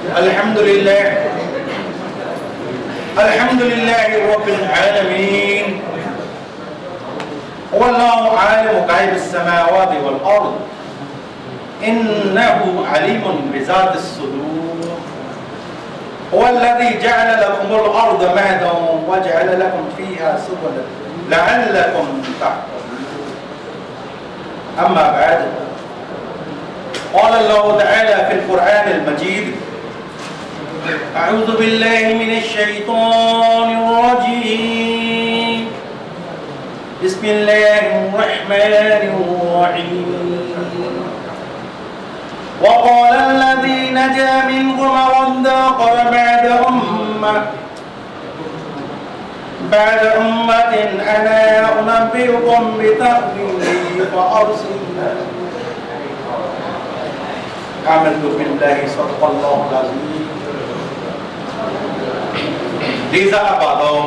الحمد لله الحمد لله رب العالمين. والله عالم غيب السماوات والأرض. إنه عليم بذات الصدور. هو الذي جعل لكم الأرض مهدا وجعل لكم فيها سبلا لعلكم تحفظون. أما بعد قال الله تعالى في القرآن المجيد أعوذ بالله من الشيطان الرجيم. بسم الله الرحمن الرحيم. وقال الذي نجا منكم واداقر بعد أمة. بعد أمة أنا أنبئكم بتأويله فأرسلنا. آمنت بالله صدق الله العظيم. လေးစားအပ်ပါတော့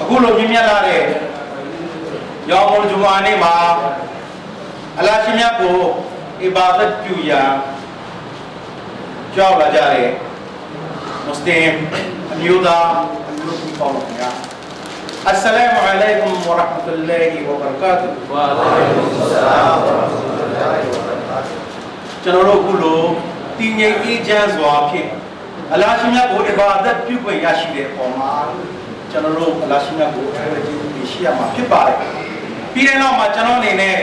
အခုလိုမြင်မြတ်လာတဲ့ရောင်မုံဂျူမာနေ့မှာအလာရှင်မြတ်ကိုအီဘာဒတ်ပြုရာကြောက်လာကြတဲ့မွတ်စလင်အမျိုးသားအမျိုးသမီးပေါင်းတို့ခင်ဗျာအစ္စလာမ်အလိုင်ကွမ်ဝရဟ်မတ်တူလာဟီဝဘရကာတူဝါလိုင်ကွမ်ဆလာမ်ဝရဟ်မတ်တူလာဟီဝဘရကာတူကျွန်တော်တို့အခုလိုတည်ငြိမ်အေးချမ်းစွာဖြင့် အလာရှင်မြတ်ကိုအီဘာဒတ်ပြုခွင့်ရရှိတဲ့အပေါ်မှာကျွန်တော်တို့အလာရှင်မြတ်ကိုအထူးကျေးဇူးတင်ရှိရမှာဖြစ်ပါတယ်ပြီးတဲ့နောက်မှာကျွန်တော်အနေနဲ့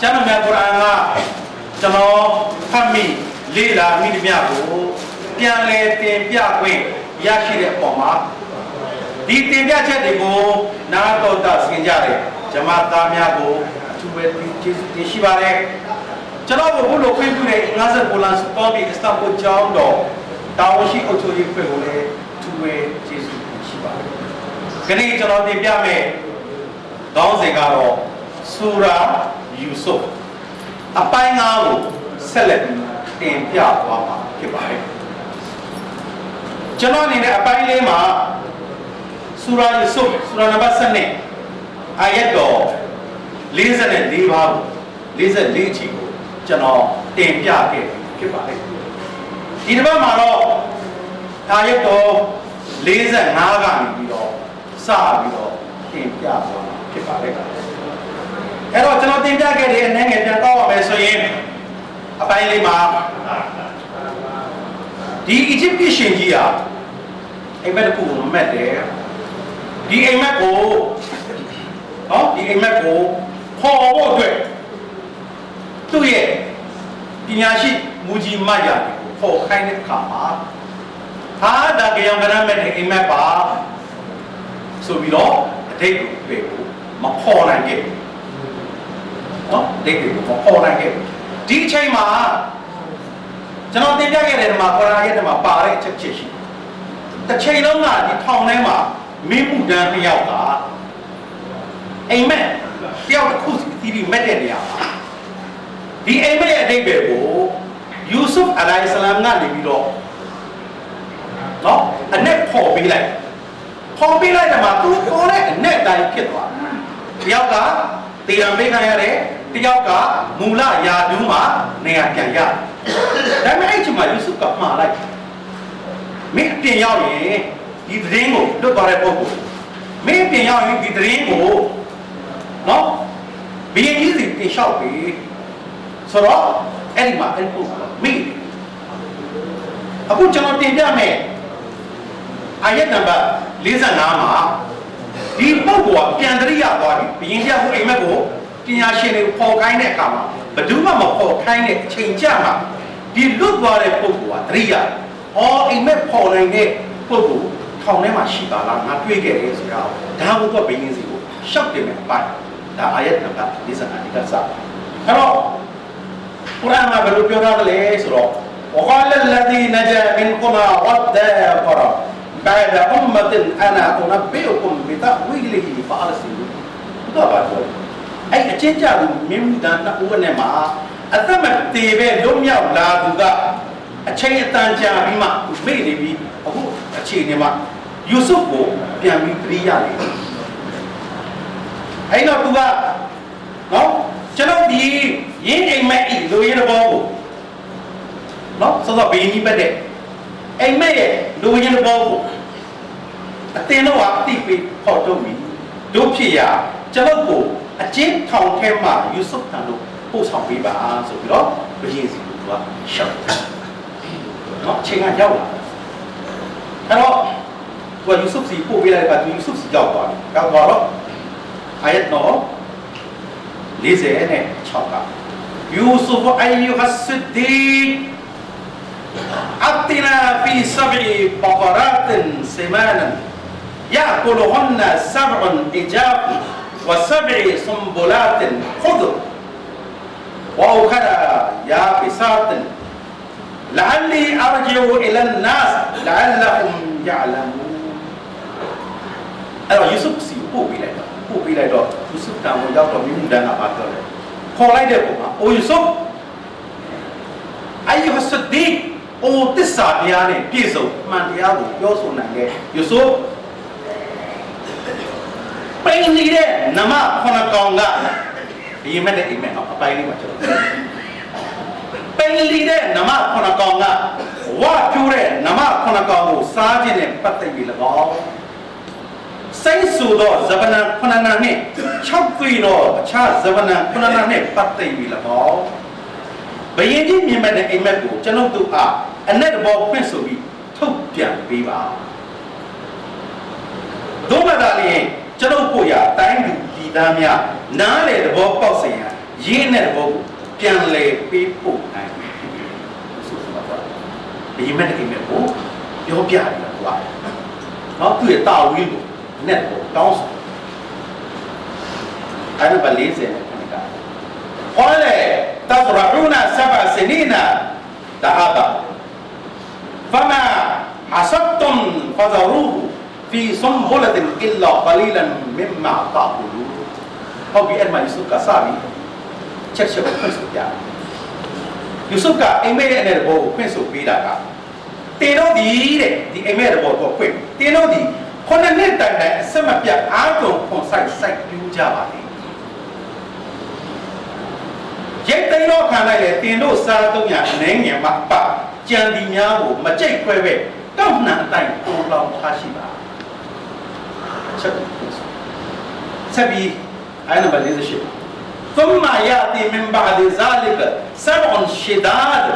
ကျမ်းတော်မြတ်ကုရ်အာန်ကကျွန်တော်ဖတ်မိလေ့လာမိသမျှကိုပြန်လည်တင်ပြခွင့်ရရှိတဲ့အပေါ်မှာဒီတင်ပြချက်တွေကိုနာတော်တာဆင်ကြတယ်ဂျမတ်သားများကိုအထူးပဲကျေးဇူးတင်ရှိပါတယ်ကျွန်တော်တို့ဘုလိုခွင့်ပြုတဲ့50လန်စပေါ်ဘီစတန်ဘူကျောင်းတော် တာဝန်ရှိအုပ်ချုပ်ရေးဖွဲ့ကိုလည်းအထူးပဲကျေးဇူးတင်ရှိပါတယ်ခဏကျွန်တော်တင်ပြမယ်ခေါင်းစဉ်ကတော့ဆူရာယူဆုဖ်အပိုင်းငါးကိုဆက်လက်ပြီးတင်ပြသွားမှာဖြစ်ပါတယ်ကျွန်တော်အနေနဲ့အပိုင်းလေးမှာဆူရာယူဆုဖ်ဆူရာနံပါတ်7အာယတ်တော်44ပါး44အချီကိုကျွန်တော်တင်ပြခဲ့ဖြစ်ပါတယ် ဒီတစ်ပတ်မှာတော့အာယတ်တော်45ကနေပြီးတော့စပြီးတော့တင်ပြသွားမှာဖြစ်ပါတယ်အဲ့တော့ကျွန်တော်တင်ပြခဲ့တဲ့အနေငယ်ပြန်တော့ရမယ်ဆိုရင်အပိုင်းလေးမှာဒီအီဂျစ်ပြည်ရှင်ကြီးဟာအိမ်မက်တစ်ခုကိုမက်တယ်ဒီအိမ်မက်ကိုနော်ဒီအိမ်မက်ကိုခေါ်ဖို့အတွက်သူ့ရဲ့ပညာရှိမူကြီးမတ်ရ ကိုခေါ်ခိုင်းတဲ့အခါမှာဟာဒါကြံကရမ်းမဲ့အိမ်မက်ပါဆိုပြီးတော့အတိတ်ကိုမခေါ်နိုင်ခဲ့ဘူးနော်ဒိတ်တွေကိုပေါ်နိုင်ခဲ့ဒီအချိန်မှာကျွန်တော်တင်ပြခဲ့တဲ့မှာခေါ်လာခဲ့တဲ့မှာပါတဲ့အချက်ချက်ရှိတစ်ချိန်လုံးကဒီထောင်ထဲမှာမင်းမှုတန်းတစ်ယောက်ကအိမ်မက်တယောက်တစ်ခုစီတီမက်တဲ့နေရာမှာဒီအိမ်မက်ရဲ့အဓိပ္ပာယ်ကို ယူဆုဖ်အလိုင်ဆလမ်ကနေပြီးတော့နော်အ내ပေါ်ပေးလိုက်ပေါ်ပေးလိုက်တယ်မှာသူပေါ်တဲ့အ내တိုင်းဖြစ်သွားတယောက်ကတေရံပေးခံရတယ်တယောက်ကမူလယာဒူးမှာနေရာပြန်ရဒါပေမဲ့အဲ့ချိန်မှာယူဆုကမှားလိုက်မင်းအပြင်ရောက်ရင်ဒီသတင်းကိုလွတ်သွားတဲ့ပုဂ္ဂိုလ်မင်းအပြင်ရောက်ရင်ဒီသတင်းကိုနော်ဘီရင်ကြီးစီတင်လျှောက်ပြီဆိုတော့ အဲ့ဒီမှာအဲ့ပုဂ္ဂိုလ်မိအခုကျွန်တော်တင်ပြမယ်အာယတ်နံပါတ်45မှာဒီပုဂ္ဂိုလ်ကပြန်တရိယာသွားပြီဘယင်ပြဖို့အိမ်မက်ကိုပညာရှင်တွေပေါ်ခိုင်းတဲ့အခါမှာဘယ်သူမှမပေါ်ခိုင်းတဲ့အချိန်ကြမှာဒီလွတ်သွားတဲ့ပုဂ္ဂိုလ်ကတရိယာဟောအိမ်မက်ပေါ်နိုင်တဲ့ပုဂ္ဂိုလ်ထောင်ထဲမှာရှိပါလားငါတွေ့ခဲ့တယ်ဆိုတာဒါဘုကဘယင်စီကိုရှောက်တယ်မယ်အပိုင်းဒါအာယတ်နံပါတ်45ဒီကစားအဲ့တော့ ကုရ်အာန်မှာဘယ်လိုပြောထားသလဲဆိုတော့ وقال الذي نجا منكما وادكر بعد أمة أنا أنبئكم بتأويله فأرسلوا တော့ပါတော့အဲ့အချင်းကြလူမြင်းတန်နှစ်ဦးနဲ့မှာအသက်မတည်ပဲလွတ်မြောက်လာသူကအချိန်အတန်ကြာပြီးမှမေ့နေပြီးအခုအခြေအနေမှာယူဆုကိုပြန်ပြီးပြရတယ်အဲ့တော့သူကနော်ကျွန်တော်ဒီ ရင်းအိမ်မက်ဤလူရင်းဘောကိုနနော်စောစောဘင်းကြီးပတ်တဲ့အိမ်မက်ရဲ့လူရင်ဘောကိုအတင်းတော့အတိပေးဖော်ထုတ်ပြီးတို့ဖြစ်ရာကျွန်ုပ်ကိုအချင်းထောင်ထဲမှာယူဆုပ်တန်လို့ပို့ဆောင်ပေးပါဆိုပြီးတော့ဘုရင်စီကရှောက်နော်ချိန်ကရောက်လာအဲ့တော့သူကယူဆုပ်စီပို့ပေးလိုက်ပါသူယူဆုပ်စီရောက်သွားတယ်ရောက်သွားတော့အာယတ်နော်40နဲ့6က يوسف أيها الصديق أتنا في سبع بقرات سمانا يأكلهن سبع إجاب وسبع سنبلات خضر وأخرى يابسات. لعلي أرجع إلى الناس لعلهم يعلمون. Alors Yusuf si, لك قول لك pou bilai dok, Yusuf kamu jauh lebih mudah nak pakai. ဆုတောင်ကိုရောက်တော့မိမှုတန်းကပါတော့တယ်ခေါ်လိုက်တဲ့ပုံမှာအိုယူဆုအယုဟဆဒီအိုတစ္ဆာတရားနဲ့ပြည့်စုံမှန်တရားကိုပြောဆိုနိုင်တဲ့ယူဆုပိန်နေတဲ့နမခုနကောင်ကဒီမဲ့တဲ့အိမ်မဲ့တော့အပိုင်းလေးမှာကျွန်တော်ပိန်နေတဲ့နမခုနကောင်ကဝါကျိုးတဲ့နမခုနကောင်ကိုစားခြင်းနဲ့ပတ်သက်ပြီး၎င်း စိတ်ဆိုသောဇဗနာခုနနာနှင့်6သွေသောအခြားဇဗနာခုနနာနှင့်ပတ်သက်ပြီး၎င်းဘယင်ကြီးမြင်မဲ့တဲ့အိမ်မက်ကိုကျွန်ုပ်တို့အားအ내တဘောဖွင့်ဆိုပြီးထုတ်ပြန်ပေးပါဒုမဒါလျင်ကျွန်ုပ်ကိုရတိုင်းလူပြည်သားများနားလေတဘောပေါက်စင်ရရင်းတဲ့တဘောကိုပြန်လေပေးဖို့နိုင်ဆိုဆိုပါဘယင်မဲ့တဲ့အိမ်မက်ကိုပြောပြတယ်ကွာနော်သူ့ရဲ့တာဝင်းကို နဲ့ကိုတောင်းဆိုအဲ့ဒါဗလေးစင်နဲ့ခဏကခေါ်လေတဖရူနာဆဘစနီနာတအာဘဖမာဟဆတ်တုမ်ဖဇရူဖီဆမ်ဘလဒ်အီလာကလီလန်မမ္မာတာကူလူဟောဘီအမယူဆုကဆာဘီချက်ချက်ဖွင့်ဆိုပြယူဆုကအိမ်မဲရဲ့အနေနဲ့ဘောကိုဖွင့်ဆိုပေးတာကတင်တော့ဒီတဲ့ဒီအိမ်မဲရဲ့ဘောကိုဖွင့်တင်တော့ဒီ ခုနှစ်နှစ်တိုင်တိုင်အဆက်မပြတ်အားကုန်ခွန်ဆိုင်စိုက်ပြူးကြပါလေရိတ်သိမ်းတော့ခံလိုက်လေတင်တို့စားသုံးရအနေငယ်မှာပကြံဒီများကိုမကြိတ်ခွဲပဲတောက်နှံအတိုင်းတိုးလောင်ထားရှိပါချက်ဆက်ပြီးအဲ့နံပါတ်48 ثم يأتي من بعد ذلك سبع شداد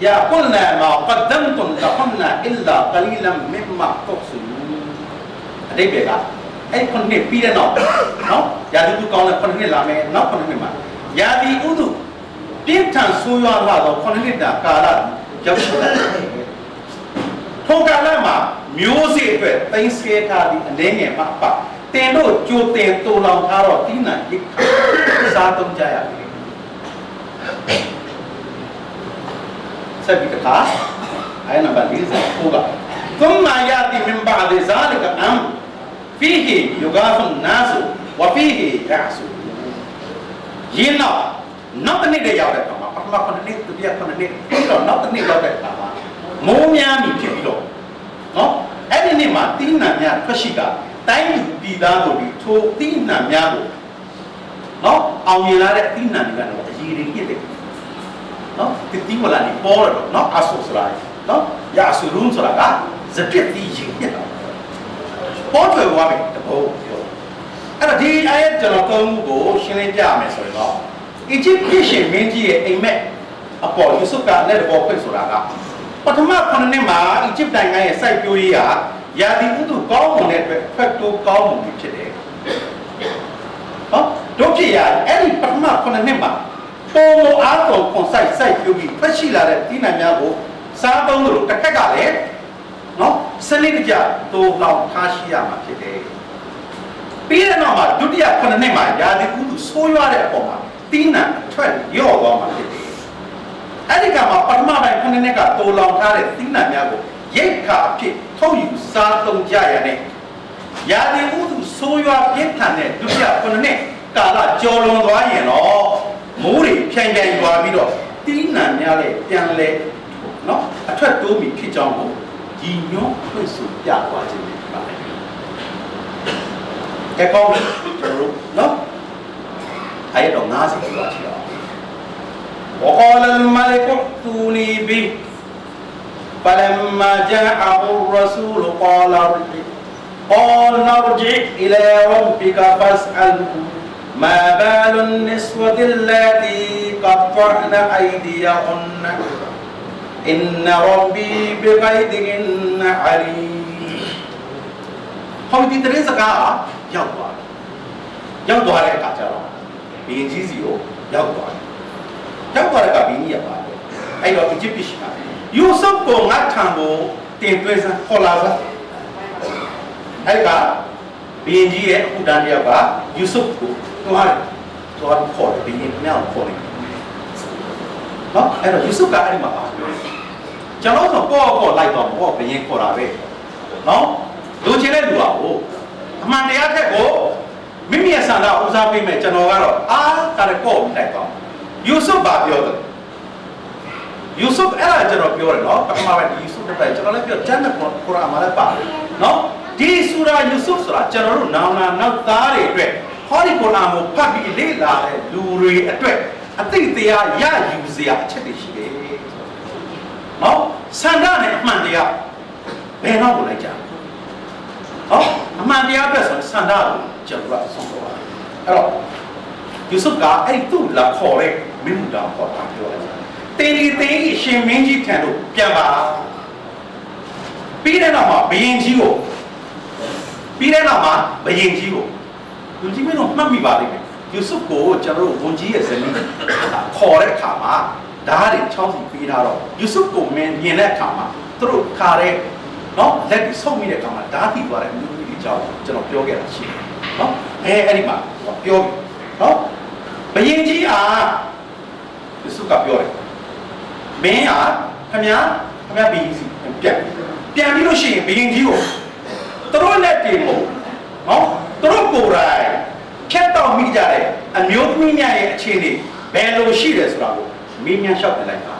يأكلن ما قدمتم لهن إلا قليلا مما تحصنون အတိတ်ပဲကအဲ့ခုနှစ်ပြီးတဲ့နောက်နော်ယာတိတုကောင်းတဲ့ခုနှစ်လာမယ်နောက်ခုနှစ်မှာယာတိဥဒုပြင်းထန်ဆိုးရွားလာတော့ခုနှစ်တာကာလရောက်ရှိတယ်ထိုကာလမှာမျိုးစေ့အတွက်သိမ်းဆဲထားသည့်အနေငယ်မှာပါတင်တို့ကြိုတင်တူလောင်ထားတော့တိနံရိတ်စားသုံးကြရပြီဆက်ပြီးတခါအဲ့နံပါတ်40ဟိုက ثم ياتي من بعد ذلك fihi yugathun nasu wa fihi ya'su ရင်းတော့နောက်တစ်နေ့တည်းရောက်တဲ့အခါမှာပထမခုနှစ်နှစ်ဒုတိယခုနှစ်နှစ်ပြီးတော့နောက်တစ်နေ့ရောက်တဲ့အခါမှာမိုးများပြီဖြစ်ပြီးတော့နော်အဲ့ဒီနေ့မှာတိဏများထွက်ရှိတာတိုင်းလူပြည်သားတို့ဒီထိုတိဏများကိုနော်အောင်မြင်လာတဲ့တိဏတွေကတော့အရေးကြီးဖြစ်တယ်နော်တတိမလာနေပေါ်တော့နော်အဆုဆိုတာနော်ရာဆုရုံးဆိုတာကဇပြက်တိရင်ဖြစ်တော့ ပေါ်ထွက်သွားပြီတဘောပြောအဲ့တော့ဒီအဲကျွန်တော်သုံးခုကိုရှင်းလင်းပြရမယ်ဆိုရင်တော့အီဂျစ်ပြည်ရှင်မင်းကြီးရဲ့အိမ်မက်အပေါ်ယူဆုကလက်တဘောဖွင့်ဆိုတာကပထမခုနှစ်မှာအီဂျစ်နိုင်ငံရဲ့စိုက်ပျိုးရေးဟာယာဒီဥတုကောင်းမွန်တဲ့အတွက်ဖက်တိုးကောင်းမွန်ပြီးဖြစ်တယ်ဟောတို့ဖြစ်ရအဲ့ဒီပထမခုနှစ်မှာပုံမအားတော်ခွန်ဆိုင်စိုက်ပျိုးပြီးဖက်ရှိလာတဲ့ဒီနိုင်များကိုစားသုံးလို့တစ်ခက်ကလည်း နော်စနစ်တကျတိုးလောင်ထားရှိရမှာဖြစ်တယ်ပြီးတဲ့နောက်မှာဒုတိယခုနှစ်မှာယာဒီဥတုဆိုးရွားတဲ့အပေါ်မှာတီးနံထွက်ရော့သွားမှာဖြစ်တယ်အဲ့ဒီကမှာပထမပိုင်းခုနှစ်ကတိုးလောင်ထားတဲ့တီးနံများကိုရိတ်ခါအဖြစ်ထုတ်ယူစားသုံးကြရတဲ့ယာဒီဥတုဆိုးရွားပြင်းထန်တဲ့ဒုတိယခုနှစ်ကာလကြော်လွန်သွားရင်တော့မိုးတွေဖြန်ပြန်ရွာပြီးတော့တီးနံများလည်းပြန်လဲနော်အထွက်တိုးမိဖြစ်ကြောင်းကို guignons 会属亚瓜这边吧？结果就是喏，还有种哪些地方去啊？وقال الملك ائتوني به فلما جاءه الرسول قال ارجع قال ارجع إلى ربك فاسأله ما بال النسوة اللاتي قطعن أيديهن إن ربي بغيظهن عليم ဟောဒီတရင်စကားရောက်သွားတယ်ရောက်သွားတဲ့အခါကျတော့ဘီရင်ကြီးစီကိုရောက်သွားတယ်ရောက်သွားတဲ့အခါဘီကြီးရပါတယ်အဲ့တော့အီဂျစ်ပြည်ရှိတာယူဆုဖ်ကိုငါထံကိုတင်သွင်းစမ်းခေါ်လာစမ်းအဲ့ကဘီရင်ကြီးရဲ့အခုတန်းတယောက်ကယူဆုဖ်ကိုတွားတယ်တွားခေါ်တယ်ဘီရင်မြောက်ခေါ်တယ် နော်အဲ့တော့ယူဆုဖ်ကအဲ့ဒီမှာပါကျွန်တော်ဆိုပေါ့ပေါ့လိုက်တော့ပေါ့ဘီရင်ခေါ်တာပဲနော်လူချင်းတဲ့လူပါကိုအမှန်တရားထက်ကိုမိမိရဲ့ဆန္ဒဦးစားပေးမယ်ကျွန်တော်ကတော့အားကရကော့တိုက်သွားယူဆုဘာပြောတယ်ယူဆုအဲ့ဒါကျွန်တော်ပြောတယ်နော်ပထမပိုင်းယူဆုတက်တယ်ကျွန်တော်လည်းပြောဂျန်နဲ့ကုရ်အာန်မှာလည်းပါတယ်နော်ဒီဆူရာယူဆုဆိုတာကျွန်တော်တို့နောင်နာနောက်သားတွေအတွက်ဟောဒီကုရ်အာန်ကိုဖတ်ပြီးလေ့လာတဲ့လူတွေအတွက် အသိတရားရယူစရာအချက်တွေရှိတယ်နော်ဆန္ဒနဲ့အမှန်တရားဘယ်တော့ကိုလိုက်ကြဟောအမှန်တရားအတွက်ဆိုဆန္ဒကိုကျွန်တော်ကဆုံးတော့ပါတယ်အဲ့တော့ယူဆုကအဲ့သူ့လာခေါ်တဲ့မင်းမူတာခေါ်တာပြောလိုက်တယ်တင်းဒီတင်းအရှင်မင်းကြီးထံတို့ပြန်ပါပြီးတဲ့နောက်မှာဘယင်ကြီးကိုပြီးတဲ့နောက်မှာဘယင်ကြီးကိုလူကြီးမင်းတို့မှတ်မိပါလိမ့်မယ် ယူဆုကိုကျွန်တော်တို့ဝန်ကြီးရဲ့ဇနီးခေါ်တဲ့အခါမှာဓာတ်တွေချောင်းစီပေးထားတော့ယူဆုကိုမင်းမြင်တဲ့အခါမှာသူတို့ခါတဲ့နော်လက်ပြီးဆုပ်မိတဲ့အခါမှာဓာတ်ပြီးသွားတဲ့မျိုးကြီးကြောင့်ကျွန်တော်ပြောခဲ့တာရှိတယ်နော်အဲအဲ့ဒီမှာပြောပြီနော်ဘယင်ကြီးအားယေရှုကပြောတယ်မင်းအားခမည်းခမည်းဘယင်စီပြန်ပြန်ပြီးလို့ရှိရင်ဘယင်ကြီးကိုသူတို့လက်တင်ဖို့နော်သူတို့ကိုယ်တိုင် ဖြတ်တော့မိကြတဲ့အမျိုးသမီးများရဲ့အခြေအနေဘယ်လိုရှိတယ်ဆိုတာကိုမင်းများလျှောက်ပြလိုက်ပါ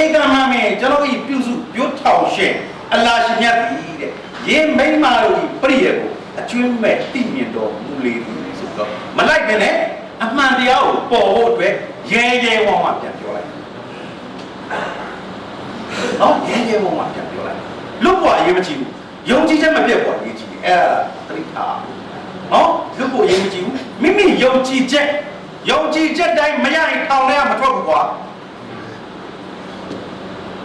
ဧကမမေကျွန်တော်ဤပြုစုပြုထောင်ရှင်အလာရှင်မြတ်သည်တဲ့ယေမိမတို့ဤပြည့်ရကိုအကျွမ်းမဲ့သိမြင်တော်မူလေသည်ဆိုတော့မလိုက်ပဲနဲ့အမှန်တရားကိုပေါ်ဖို့အတွက်ရဲရဲဝံ့ဝံ့ပြန်ပြောလိုက်နော်ရဲရဲဝံ့ဝံ့ပြန်ပြောလိုက်လူ့ဘဝအရေးမကြီးဘူးယုံကြည်ချက်မပြတ်ဘဝအရေးကြီးတယ်အဲ့ဒါ သတိထားနော်လူ့ဘဝအရေးမကြီးဘူးမိမိယုံကြည်ချက်ယုံကြည်ချက်တိုင်းမရရင်ထောင်ထဲကမထွက်ဘူးကွာ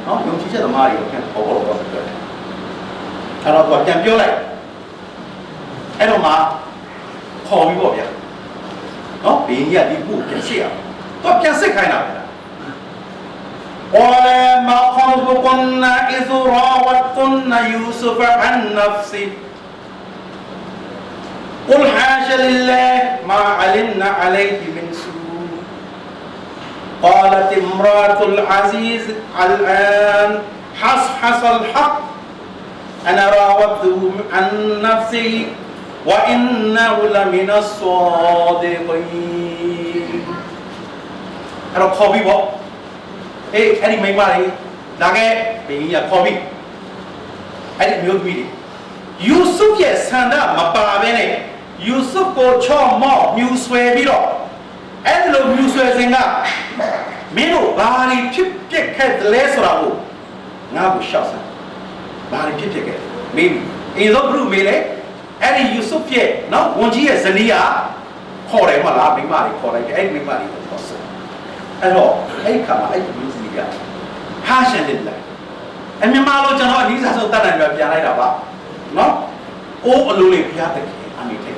နော်ယုံကြည်ချက်သမားတွေကိုပြန်ပေါ်ပေါ်တော့ပြောတယ်အဲ့တော့သူပြန်ပြောလိုက်အဲ့တော့မှခေါ်ပြီးပေါ့ဗျာနော်ဘင်းကြီးကဒီခုပြန်ရှေ့အောင်သူပြန်စစ်ခိုင်းတာပဲ قال ما خطبكن إذ راوتن يوسف عن نفسه قل حاش لله ما علمنا عليه من سوء. قالت امرأة العزيز الآن حصحص الحق. أنا راودته عن نفسي وإنه لمن الصادقين. เราขอพี่บอกเอ๊ะอันนี้ไม่มาเลยนักเอ๊ะเป็นอย่างขอพี่อันนี้มีอยู่ดียูซุฟเนี่ยสันดามาปาเบเนี่ย ယူဆုကိုချော့မော့မြူဆွဲပြီးတော့အဲ့ဒီလိုမြူဆွဲစဉ်ကမင်းတို့ဘာတွေဖြစ်ပျက်ခဲ့တယ်လဲဆိုတာကိုငါ့ကိုရှောက်စမ်းဘာတွေဖြစ်ပျက်ခဲ့မေးအင်းဆုံးဘုမေးလေအဲ့ဒီယူဆုရဲ့နော်ဝန်ကြီးရဲ့ဇနီးကခေါ်တယ်မလားမိန်းမတွေခေါ်လိုက်တယ်အဲ့ဒီမိန်းမတွေကိုခေါ်စမ်းအဲ့တော့အဲ့ဒီခါမှာအဲ့ဒီမျိုးသမီးကဟာရှန်တယ်လားအမြန်မာလိုကျွန်တော်အနည်းစားဆုံးတတ်နိုင်ပြပြန်လိုက်တာပါနော်အိုးအလိုလေးဘုရားတခင်အမိတဲ့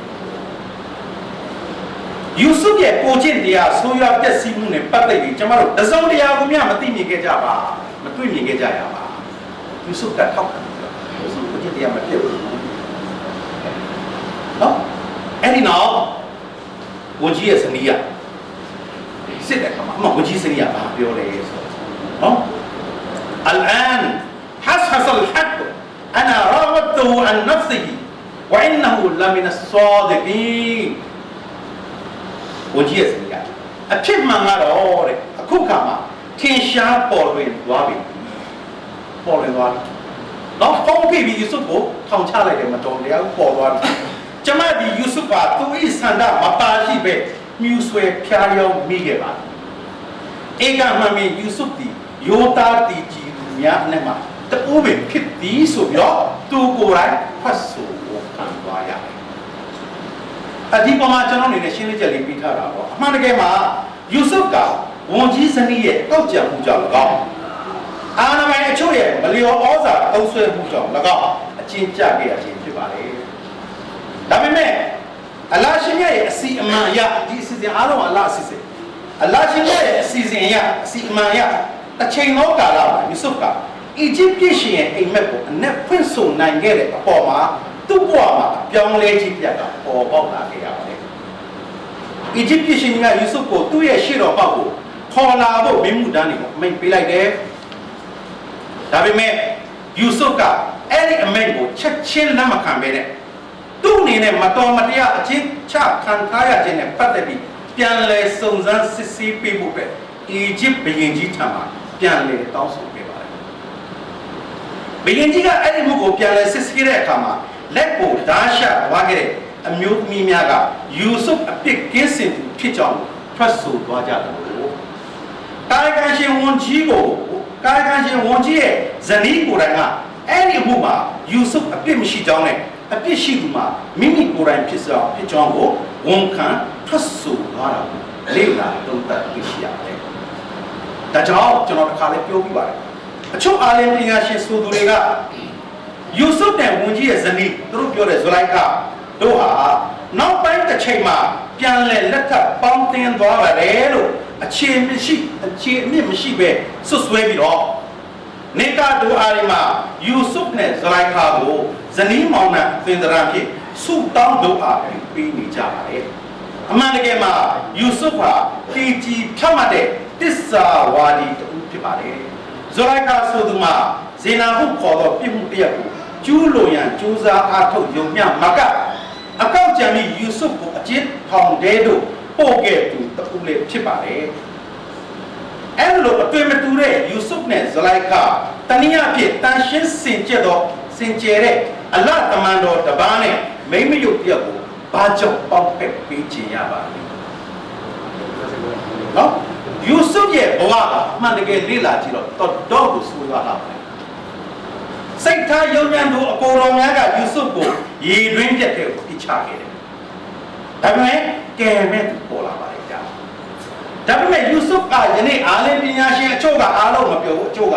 ယူဆုရဲ့ကိုကျင့်တရားဆိုးရွားပျက်စီးမှုနဲ့ပတ်သက်ပြီးကျမတို့တစုံတရာကိုများမသိမြင်ခဲ့ကြပါမတွေ့မြင်ခဲ့ကြရပါယူဆုကထောက်ခံတယ်ယူဆုကိုကျင့်တရားမပြည့်ဘူးနော်အဲ့ဒီနောက်ဝန်ကြီးရဲ့ဇနီးကစစ်တယ်ခမအမဝန်ကြီးဇနီးကဘာပြောလဲဆိုတော့နော်အလ်အန်ဟတ်ဟတ်လ်ဟတ်အနာရာဝတ်တူအန်နဖ်စီဝအင်နဟူလမင်အစဆာဒီကီ ရဲ့စရိယာအဖြစ်မှန်ကတော့တဲ့အခုခါမှာထင်ရှားပေါ်လွင်သွားပြီပေါ်လွင်သွားပြီနော်ဖုံးပြပြီးယူဆုကိုထောင်ချလိုက်တယ်မတော်တရားပေါ်သွားပြီကျမဒီယူဆုကသူ့ဤဆန္ဒမပါရှိပဲမြူဆွဲဖျားယောင်းမိခဲ့ပါဧကမှန်မင်းယူဆုတီယောသားတီကြည်သူများနဲ့မှာတူပင်ဖြစ်သည်ဆိုပြီးတော့သူကိုယ်တိုင်ဖတ်ဆိုခံသွားရတယ် အဒီပေါ်မှာကျွန်တော်အနေနဲ့ရှင်းလင်းချက်လေးပြထားတာပေါ့အမှန်တကယ်မှာယူဆုကဝန်ကြီးဇနီးရဲ့တောက်ကြံမှုကြောင့်၎င်းအာနာမိုင်အချို့ရဲ့မလျော်ဩဇာသုံးဆွဲမှုကြောင့်၎င်းအချင်းကြခဲ့ရခြင်းဖြစ်ပါလေဒါပေမဲ့အလရှင်ရဲ့အစီအမံအရဒီအစီအစဉ်အားလုံးအလအစီအစဉ်အလရှင်ရဲ့အစီအစဉ်အရအစီအမံအရတစ်ချိန်သောကာလမှာယူဆုကအီဂျစ်ပြည်ရှင်ရဲ့အိမ်မက်ကိုအနက်ဖွင့်ဆိုနိုင်ခဲ့တဲ့အပေါ်မှာ သူ့ဘဝမှာအပြောင်းလဲခြင်းပြတ်တာပေါ်ပေါက်လာခဲ့ရပါတယ်။အီဂျစ်ပြည်ရှင်ကယူဆုကိုသူ့ရဲ့ရှေ့တော်ပေါက်ကိုခေါ်လာဖို့မင်းမှုတန်းတွေကိုအမိန့်ပေးလိုက်တယ်။ဒါပေမဲ့ယူဆုကအဲ့ဒီအမိန့်ကိုချက်ချင်းလက်မခံဘဲနဲ့သူ့အနေနဲ့မတော်မတရားအချင်းချခံထားရခြင်းနဲ့ပတ်သက်ပြီးပြန်လဲစုံစမ်းစစ်ဆေးပေးဖို့အတွက်အီဂျစ်ဘုရင်ကြီးထံမှာပြန်လဲတောင်းဆိုခဲ့ပါတယ်။ဘုရင်ကြီးကအဲ့ဒီမှုကိုပြန်လဲစစ်ဆေးတဲ့အခါမှာ လက်ကိုဓာရှသွားခဲ့တဲ့အမျိုးသမီးများကယူဆုအပြစ်ကင်းစင်သူဖြစ်ကြောင်းထွက်ဆိုသွားကြတယ်လို့ကာယကံရှင်ဝန်ကြီးကိုကာယကံရှင်ဝန်ကြီးရဲ့ဇနီးကိုယ်တိုင်ကအဲ့ဒီမှုမှာယူဆုအပြစ်မရှိကြောင်းနဲ့အပြစ်ရှိသူမှာမိမိကိုယ်တိုင်ဖြစ်စောဖြစ်ကြောင်းကိုဝန်ခံထွက်ဆိုသွားတာကိုလေ့လာသုံးသပ်သိရှိရတယ်။ဒါကြောင့်ကျွန်တော်တစ်ခါလေးပြောပြပါတယ်။အချို့အာလင်ပညာရှင်ဆိုသူတွေက ယူဆုနဲ့ဝန်ကြီးရဲ့ဇနီးသူတို့ပြောတဲ့ဇလိုက်ကတို့ဟာနောက်ပိုင်းတစ်ချိန်မှာပြန်လဲလက်ထပ်ပေါင်းတင်သွားပါတယ်လို့အခြေမရှိအခြေအမြင့်မရှိပဲဆွဆွဲပြီးတော့နေကဒူအာရီမှာယူဆုနဲ့ဇလိုက်ကကိုဇနီးမောင်နှံသင်္ဒရာဖြစ်ဆုတောင်းဒူအာပေးနေကြပါတယ်အမှန်တကယ်မှာယူဆုဟာတီကြည်ဖြတ်မှတ်တဲ့တစ္ဆာဝါဒီတူဖြစ်ပါတယ်ဇလိုက်ကဆိုသူမှာဇေနာဟုခေါ်သောပြစ်မှုတစ်ရပ်ကို ကျူးလွန်ရန်ကြိုးစားအားထုတ်ယုံမျှမကအကောက်ကြံပြီးယူဆုကိုအကျဉ်းထောင်တဲတို့ပို့ခဲ့သူတူလေးဖြစ်ပါတယ်အဲ့လိုအတွေ့မတူတဲ့ယူဆုနဲ့ဇလိုက်ခတနည်းအားဖြင့်တန်ရှင်းစင်ကြက်သောစင်ကြယ်တဲ့အလတမန်တော်တပားနဲ့မိမယုတ်တယောက်ကိုဘာကြောင့်ပေါက်ဖက်ပေးခြင်းရပါလဲနော်ယူဆုရဲ့ဘဝကအမှန်တကယ်လေ့လာကြည့်တော့တော်တော်ကိုဆိုးရွားလာတယ် စိတ်ထားယုံညံ့သူအကိုတော်များကယူဆုကိုရေတွင်းပြက်တဲ့ကိုပြချခဲ့တယ်။ဒါပေမဲ့ကဲမဲ့သူပေါ်လာပါလေကြာ။ဒါပေမဲ့ယူဆုကယနေ့အားလင်းပညာရှင်အချို့ကအားလုံးမပြောဘူးအချို့က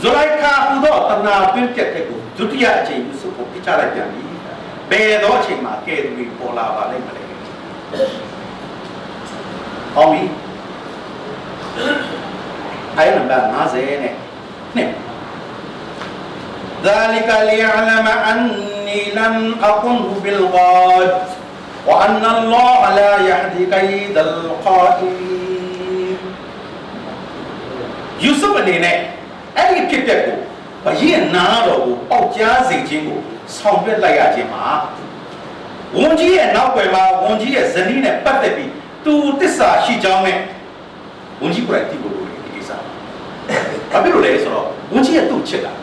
ဇူလိုက်ခါဟူသောတနာတွင်းပြက်တဲ့ကိုဒုတိယအချိန်ယူဆုကိုပြချလိုက်ပြန်ပြီ။ဘယ်တော့အချိန်မှာကဲသူတွေပေါ်လာပါလိမ့်မလဲ။ဟောပြီ။အဲ့နံပါတ်50နဲ့နှစ် ذلك ليعلم أني لم أقنه بالغاد وأن الله لا يهدي كيد القائلين يوسف အနေနဲ့အဲ့ဒီဖြစ်တဲ့ကိုဘရင်နာတော်ကိုပေါက်ကြားစေခြင်းကိုဆောင်ရွက်လိုက်ရခြင်းမှာဝန်ကြီးရဲ့နောက်ွယ်မှာဝန်ကြီးရဲ့ဇနီးနဲ့ပတ်သက်ပြီးသူတစ္ဆာရှိကြောင်းနဲ့ဝန်ကြီးကိုယ်တိုင်သိဖို့လိုတယ်ဒီကိစ္စ။ဘာဖြစ်လို့လဲဆိုတော့ဝန်ကြီးရဲ့သူ့ချစ်တာ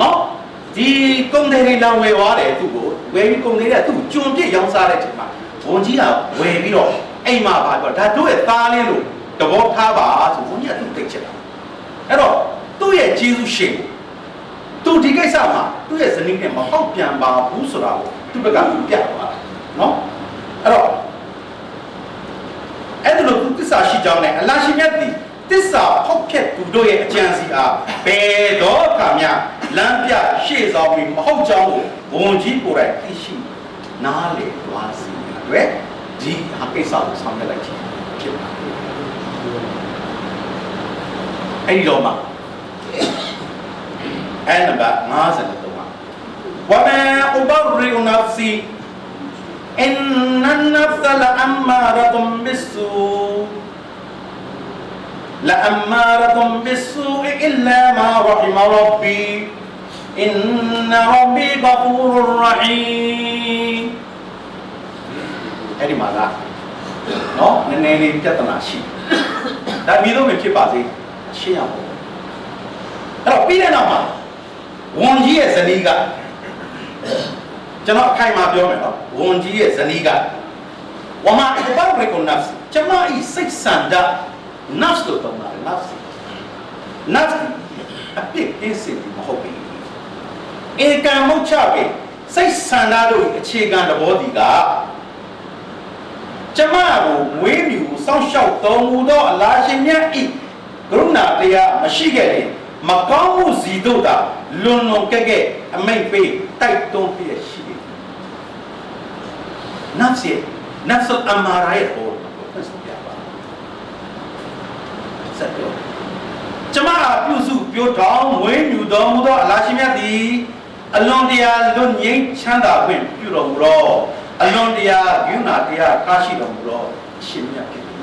နော်ဒီကုံတယ်တွေလာဝယ်သွားတယ်သူ့ကိုဝယ်ပြီးကုံတယ်ကသူ့ကိုကျွံပြစ်ရောင်းစားတဲ့အချိန်မှာဝန်ကြီးကဝယ်ပြီးတော့အိမ်မှာပါပြောဒါတို့ရဲ့သားလေးလို့တဘောထားပါဆိုဝန်ကြီးကသူ့တိတ်ချစ်တာအဲ့တော့သူ့ရဲ့ဂျေဇုရှင်သူဒီကိစ္စမှာသူ့ရဲ့ဇနီးနဲ့မဟုတ်ပြန်ပါဘူးဆိုတာကိုသူ့ဘက်ကပြသွားတာနော်အဲ့တော့အဲ့ဒါလို့သူသစ္စာရှိကြောင်းနဲ့အလရှိမြတ်သည်တစ္ဆာဖောက်ဖျက်သူတို့ရဲ့အကြံစီအားဘယ်တော့ခါမှ လမ်းပြရှေ့ဆောင်ပြီးမဟုတ်ကြောင်းကိုဝန်ကြီးကိုယ်တိုင်သိရှိနားလေသွားစီအတွက်ဒီအကိစ္စကိုဆောင်ရွက်လိုက်ခြင်းဖြစ်ပါတယ်အဲ့ဒီတော့မှအဲ့နံပါတ်53မှာဝမဥဘရိနဖစီ إن النفس لأمارة بالسوء لأمارة بالسوء إلا ما رحم ربي إن ربي غفور رحيم အဲ့ဒီမှာလားနော်နည်းနည်းလေးပြဿနာရှိဒါမီးလို့မဖြစ်ပါစေရှင်းအောင်အဲ့တော့ပြီးတဲ့နောက်မှာဝန်ကြီးရဲ့ဇနီးကကျွန်တော်အခိုင်အမာပြောမယ်နော်ဝန်ကြီးရဲ့ဇနီးကဝမာဘတ်ရကိုနဖ်ကျွန်မဤစိတ်ဆန္ဒ nafs လို့တောင်းတာ nafs နတ်အပြစ်ကင်းစင်မဟုတ်ဘူး ဧကံမုတ်ချပဲစိတ်ဆန္ဒတို့အခြေခံသဘောဒီကကျမကိုမွေးမြူစောင့်ရှောက်တော်မူသောအလားရှင်မြတ်ဤကရုဏာတရားမရှိခဲ့ရင်မကောင်းမှုစီတို့တာလွန်လွန်ကဲ့ကဲ့အမိတ်ပေးတိုက်တွန်းပြည့်ရှိတယ်နတ်စီနတ်ဆအမာရာရဲ့ဟောဆက်ဆိုပြပါဆက်ပြောကျမအပြုစုပြောထောင်မွေးမြူတော်မူသောအလားရှင်မြတ်သည် အလွန်တရာလွတ်ငြိမ်းချမ်းသာခွင့်ပြုတော်မူသောအလွန်တရာဂုဏတရားထားရှိတော်မူသောအရှင်မြတ်ဖြစ်တယ်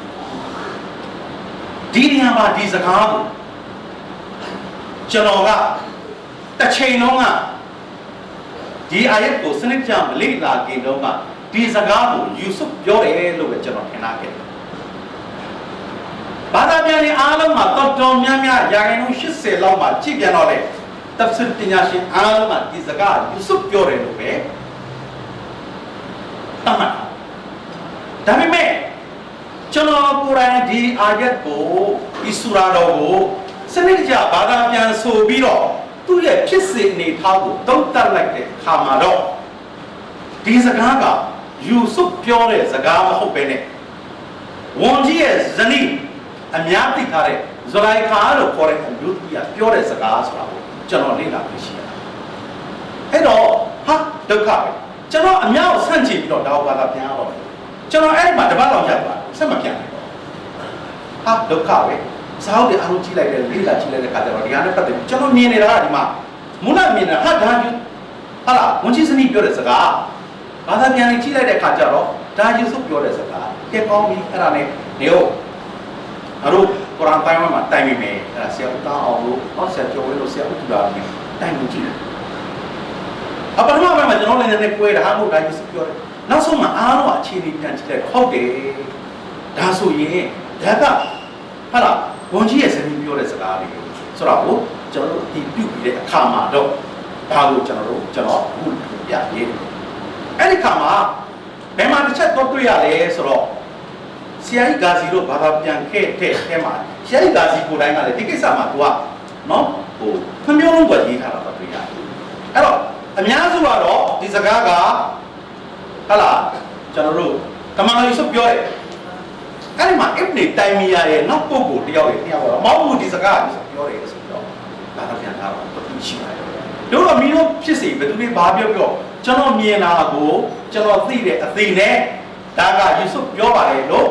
ဒီနေရာမှာဒီစကားကိုကျွန်တော်ကတစ်ချိန်လုံးကဒီအာယတ်ကိုစနစ်ကြမလေ့လာခင်တော့ကဒီစကားကိုယူဆုပြောတယ်လို့ပဲကျွန်တော်ထင်တာခဲ့တယ်ဘာသာပြန်ရင်အားလုံးမှာတော်တော်များများရာခိုင်နှုန်း80လောက်မှကြည့်ပြန်တော့လေ တဖ်ဆစ်ပညာရှင်အားလုံးမှာဒီစကားယူဆုပြောတယ်လို့ပဲတမန်ဒါပေမဲ့ကျွန်တော်ကိုယ်တိုင်ဒီအာယတ်ကိုဒီဆူရာတော်ကိုစနစ်ကြဘာသာပြန်ဆိုပြီးတော့သူ့ရဲ့ဖြစ်စဉ်အနေထားကိုတုံ့တက်လိုက်တဲ့ခါမှာတော့ဒီစကားကယူဆုပြောတဲ့စကားမဟုတ်ပဲနဲ့ဝန်ကြီးရဲ့ဇနီးအများသိထားတဲ့ဇလိုင်ခါလို့ခေါ်တဲ့အမျိုးသမီးကပြောတဲ့စကားဆိုတာကို ကျွန်တော်လေ့လာသိရှိရတယ်အဲ့တော့ဟာဒုက္ခပဲကျွန်တော်အများကိုဆန့်ကျင်ပြီးတော့ဒါဘာသာပြန်ရတော့ကျွန်တော်အဲ့ဒီမှာတပတ်လောက်ရပါဆက်မပြန်နိုင်တော့ဟာဒုက္ခပဲစားဟုတ်တယ်အားလုံးကြည့်လိုက်တယ်လေ့လာကြည့်လိုက်တဲ့ခါကျတော့ဒီဟာနဲ့ပတ်သက်ပြီးကျွန်တော်မြင်နေတာကဒီမှာမုန်းနာမြင်နေတာဟာဒါယူဟာလားဝန်ကြီးစနီးပြောတဲ့စကားဘာသာပြန်ကြည့်လိုက်တဲ့ခါကျတော့ဒါယူဆုပြောတဲ့စကားကဲကောင်းပြီအဲ့ဒါနဲ့နေဟုတ်အရုကု ရ်အာန်တိုင်းမှာတိုင်မိမယ်အဲ့ဒါဆရာဦးတောင်းအောင်လို့ဟောဆရာကျော်ဝဲလို့ဆရာဦးတူလာမယ်တိုင်မှုကြည့်တယ်အပထမပိုင်းမှာကျွန်တော်လည်းနည်းနည်းပွဲတာဟာမို့ဒါယူဆုပြောတယ်နောက်ဆုံးမှာအားလုံးအခြေအနေပြန်ကြည့်လိုက်ဟုတ်တယ်ဒါဆိုရင်ဒါကဟာလားဝန်ကြီးရဲ့ဇနီးပြောတဲ့စကားလေးဆိုတော့ကျွန်တော်တို့ဒီပြုတ်ပြီးတဲ့အခါမှာတော့ဒါကိုကျွန်တော်တို့ကျွန်တော်အခုပြရေးအဲ့ဒီခါမှာဘယ်မှာတစ်ချက်တော့တွေ့ရလဲဆိုတော့ ဆရာကြီးဂါစီတို့ဘာသာပြန်ခဲ့တဲ့အဲမှာဆရာကြီးဂါစီကိုယ်တိုင်ကလည်းဒီကိစ္စမှာသူကနော်ဟိုဖမျိုးလုံးကရေးထားတာတော့တွေ့ရတယ်အဲ့တော့အများစုကတော့ဒီစကားကဟလာကျွန်တော်တို့ကမန်ယူဆုပြောတယ်အဲ့ဒီမှာအစ်နေတိုင်မီယာရဲ့နောက်ပုဂ္ဂိုလ်တယောက်ရဲ့တယောက်ကတော့မောက်ဘူးဒီစကားကိုပြောတယ်ဆိုတော့ဘာသာပြန်ထားတော့တူရှိပါတယ်တို့တော့မီးတို့ဖြစ်စီဘယ်သူတွေဘာပြောပြောကျွန်တော်မြင်တာကိုကျွန်တော်သိတဲ့အသိနဲ့ဒါကယေရှုပြောပါတယ်လို့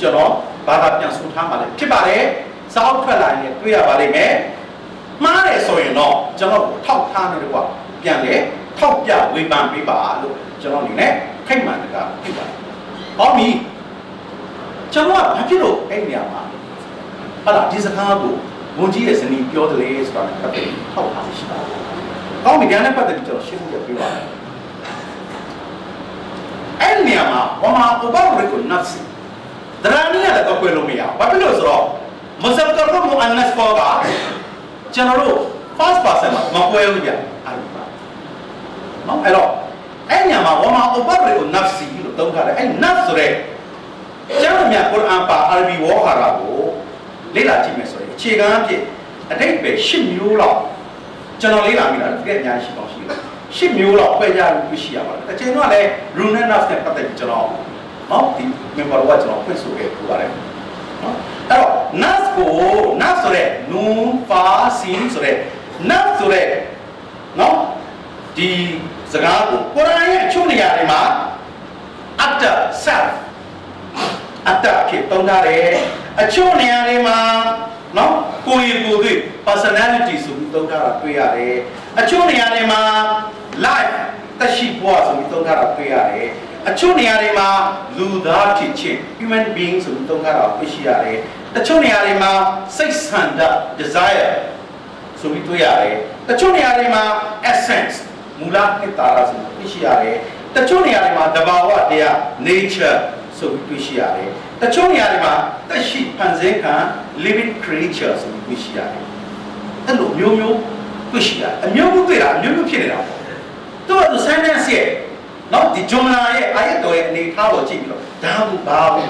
ကျွန်တော်ဘာသာပြန်ဆိုထားပါလေဖြစ်ပါတယ်စောက်ထွက်လာရင်တွေ့ရပါလိမ့်မယ်မှားတယ်ဆိုရင်တော့ကျွန်တော်ထောက်ထားနေတယ်ကွာပြန်လေထောက်ပြဝေဖန်ပေးပါလို့ကျွန်တော်အနေနဲ့ခိုက်မှန်တကပြပါတယ်ဟောပြီကျွန်တော်ကဘာဖြစ်လို့အဲ့နေရာမှာဟာလာဒီစကားကိုဝန်ကြီးရဲ့ဇနီးပြောတယ်လေဆိုတာနဲ့ပတ်သက်ပြီးထောက်ထားရှိပါတယ်။ကောင်းပြီဒါနဲ့ပတ်သက်ပြီးကျွန်တော်ရှင်းဖို့ပြပါမယ်။အဲ့ဒီနေရာမှာဝမာဥပဝရကုနဖ်စီ ဒရာနီရလည်းတော့ကွယ်လို့မရဘူး။ဘာဖြစ်လို့ဆိုတော့မဇပ်ကာကမူအန်နတ်ပေါ်ကကျွန်တော်တို့ first person မှာမကွယ်ဘူးကြ။အဲ့ဒီပါ။နော်အဲ့တော့အဲ့ညမှာဝမာဥပဝရကုနဖ်စီလို့သုံးထားတယ်။အဲ့နတ်ဆိုတဲ့ကျမ်းမြတ်ကုရ်အာန်ပါအာရဘီဝေါ်ဟာရာကိုလေ့လာကြည့်မယ်ဆိုရင်အခြေခံအဖြစ်အတိတ်ပဲ၈မျိုးလောက်ကျွန်တော်လေ့လာမိတာတကယ်အများကြီးရှိပါရှိတယ်၈မျိုးလောက်ဖွဲ့ကြလို့ရှိရပါတယ်အချိန်တော့လည်း rune enough နဲ့ပတ်သက်ပြီးကျွန်တော် နော်ဒီ member ကကျွန်တော်ဖွင့်ဆိုခဲ့ပူပါတယ်နော်အဲ့တော့ nas ကို nas ဆိုတဲ့ nun fa sin ဆိုတဲ့ nas ဆိုတဲ့နော်ဒီစကားကိုကုရ်အာန်ရဲ့အချို့နေရာတွေမှာ at self အတ္တဖြစ်သုံးထားတယ်အချို့နေရာတွေမှာနော်ကိုယ်ရည်ကိုယ်တွေ့ personality ဆိုပြီးသုံးထားတာတွေ့ရတယ်အချို့နေရာတွေမှာ life တရှိဘဝဆိုပြီးသုံးထားတာတွေ့ရတယ် အချို့နေရာတွေမှာလူသားဖြစ်ခြင်း human being ဆိုပြီးသုံးထားတာတွေ့ရှိရတယ်တချို့နေရာတွေမှာစိတ်ဆန္ဒ desire ဆိုပြီးတွေ့ရတယ်တချို့နေရာတွေမှာ essence မူလနှစ်သာရဆိုပြီးတွေ့ရှိရတယ်တချို့နေရာတွေမှာတဘာဝတရား nature ဆိုပြီးတွေ့ရှိရတယ်။တချို့နေရာတွေမှာတက်ရှိဖန်ဆင်းခံ living creature ဆိုပြီးတွေ့ရှိရတယ်။အဲ့လိုမျိုးမျိုးတွေ့ရှိတာအမျိုးမျိုးတွေ့တာအမျိုးမျိုးဖြစ်နေတာပေါ့။သူကသူ sentence ရဲ့ နော်ဒီဂျွန်လာရဲ့အာယတ်တော်ရဲ့အနေထားကိုကြည့်ပြီးတော့ဒါဘူးဘာဘူး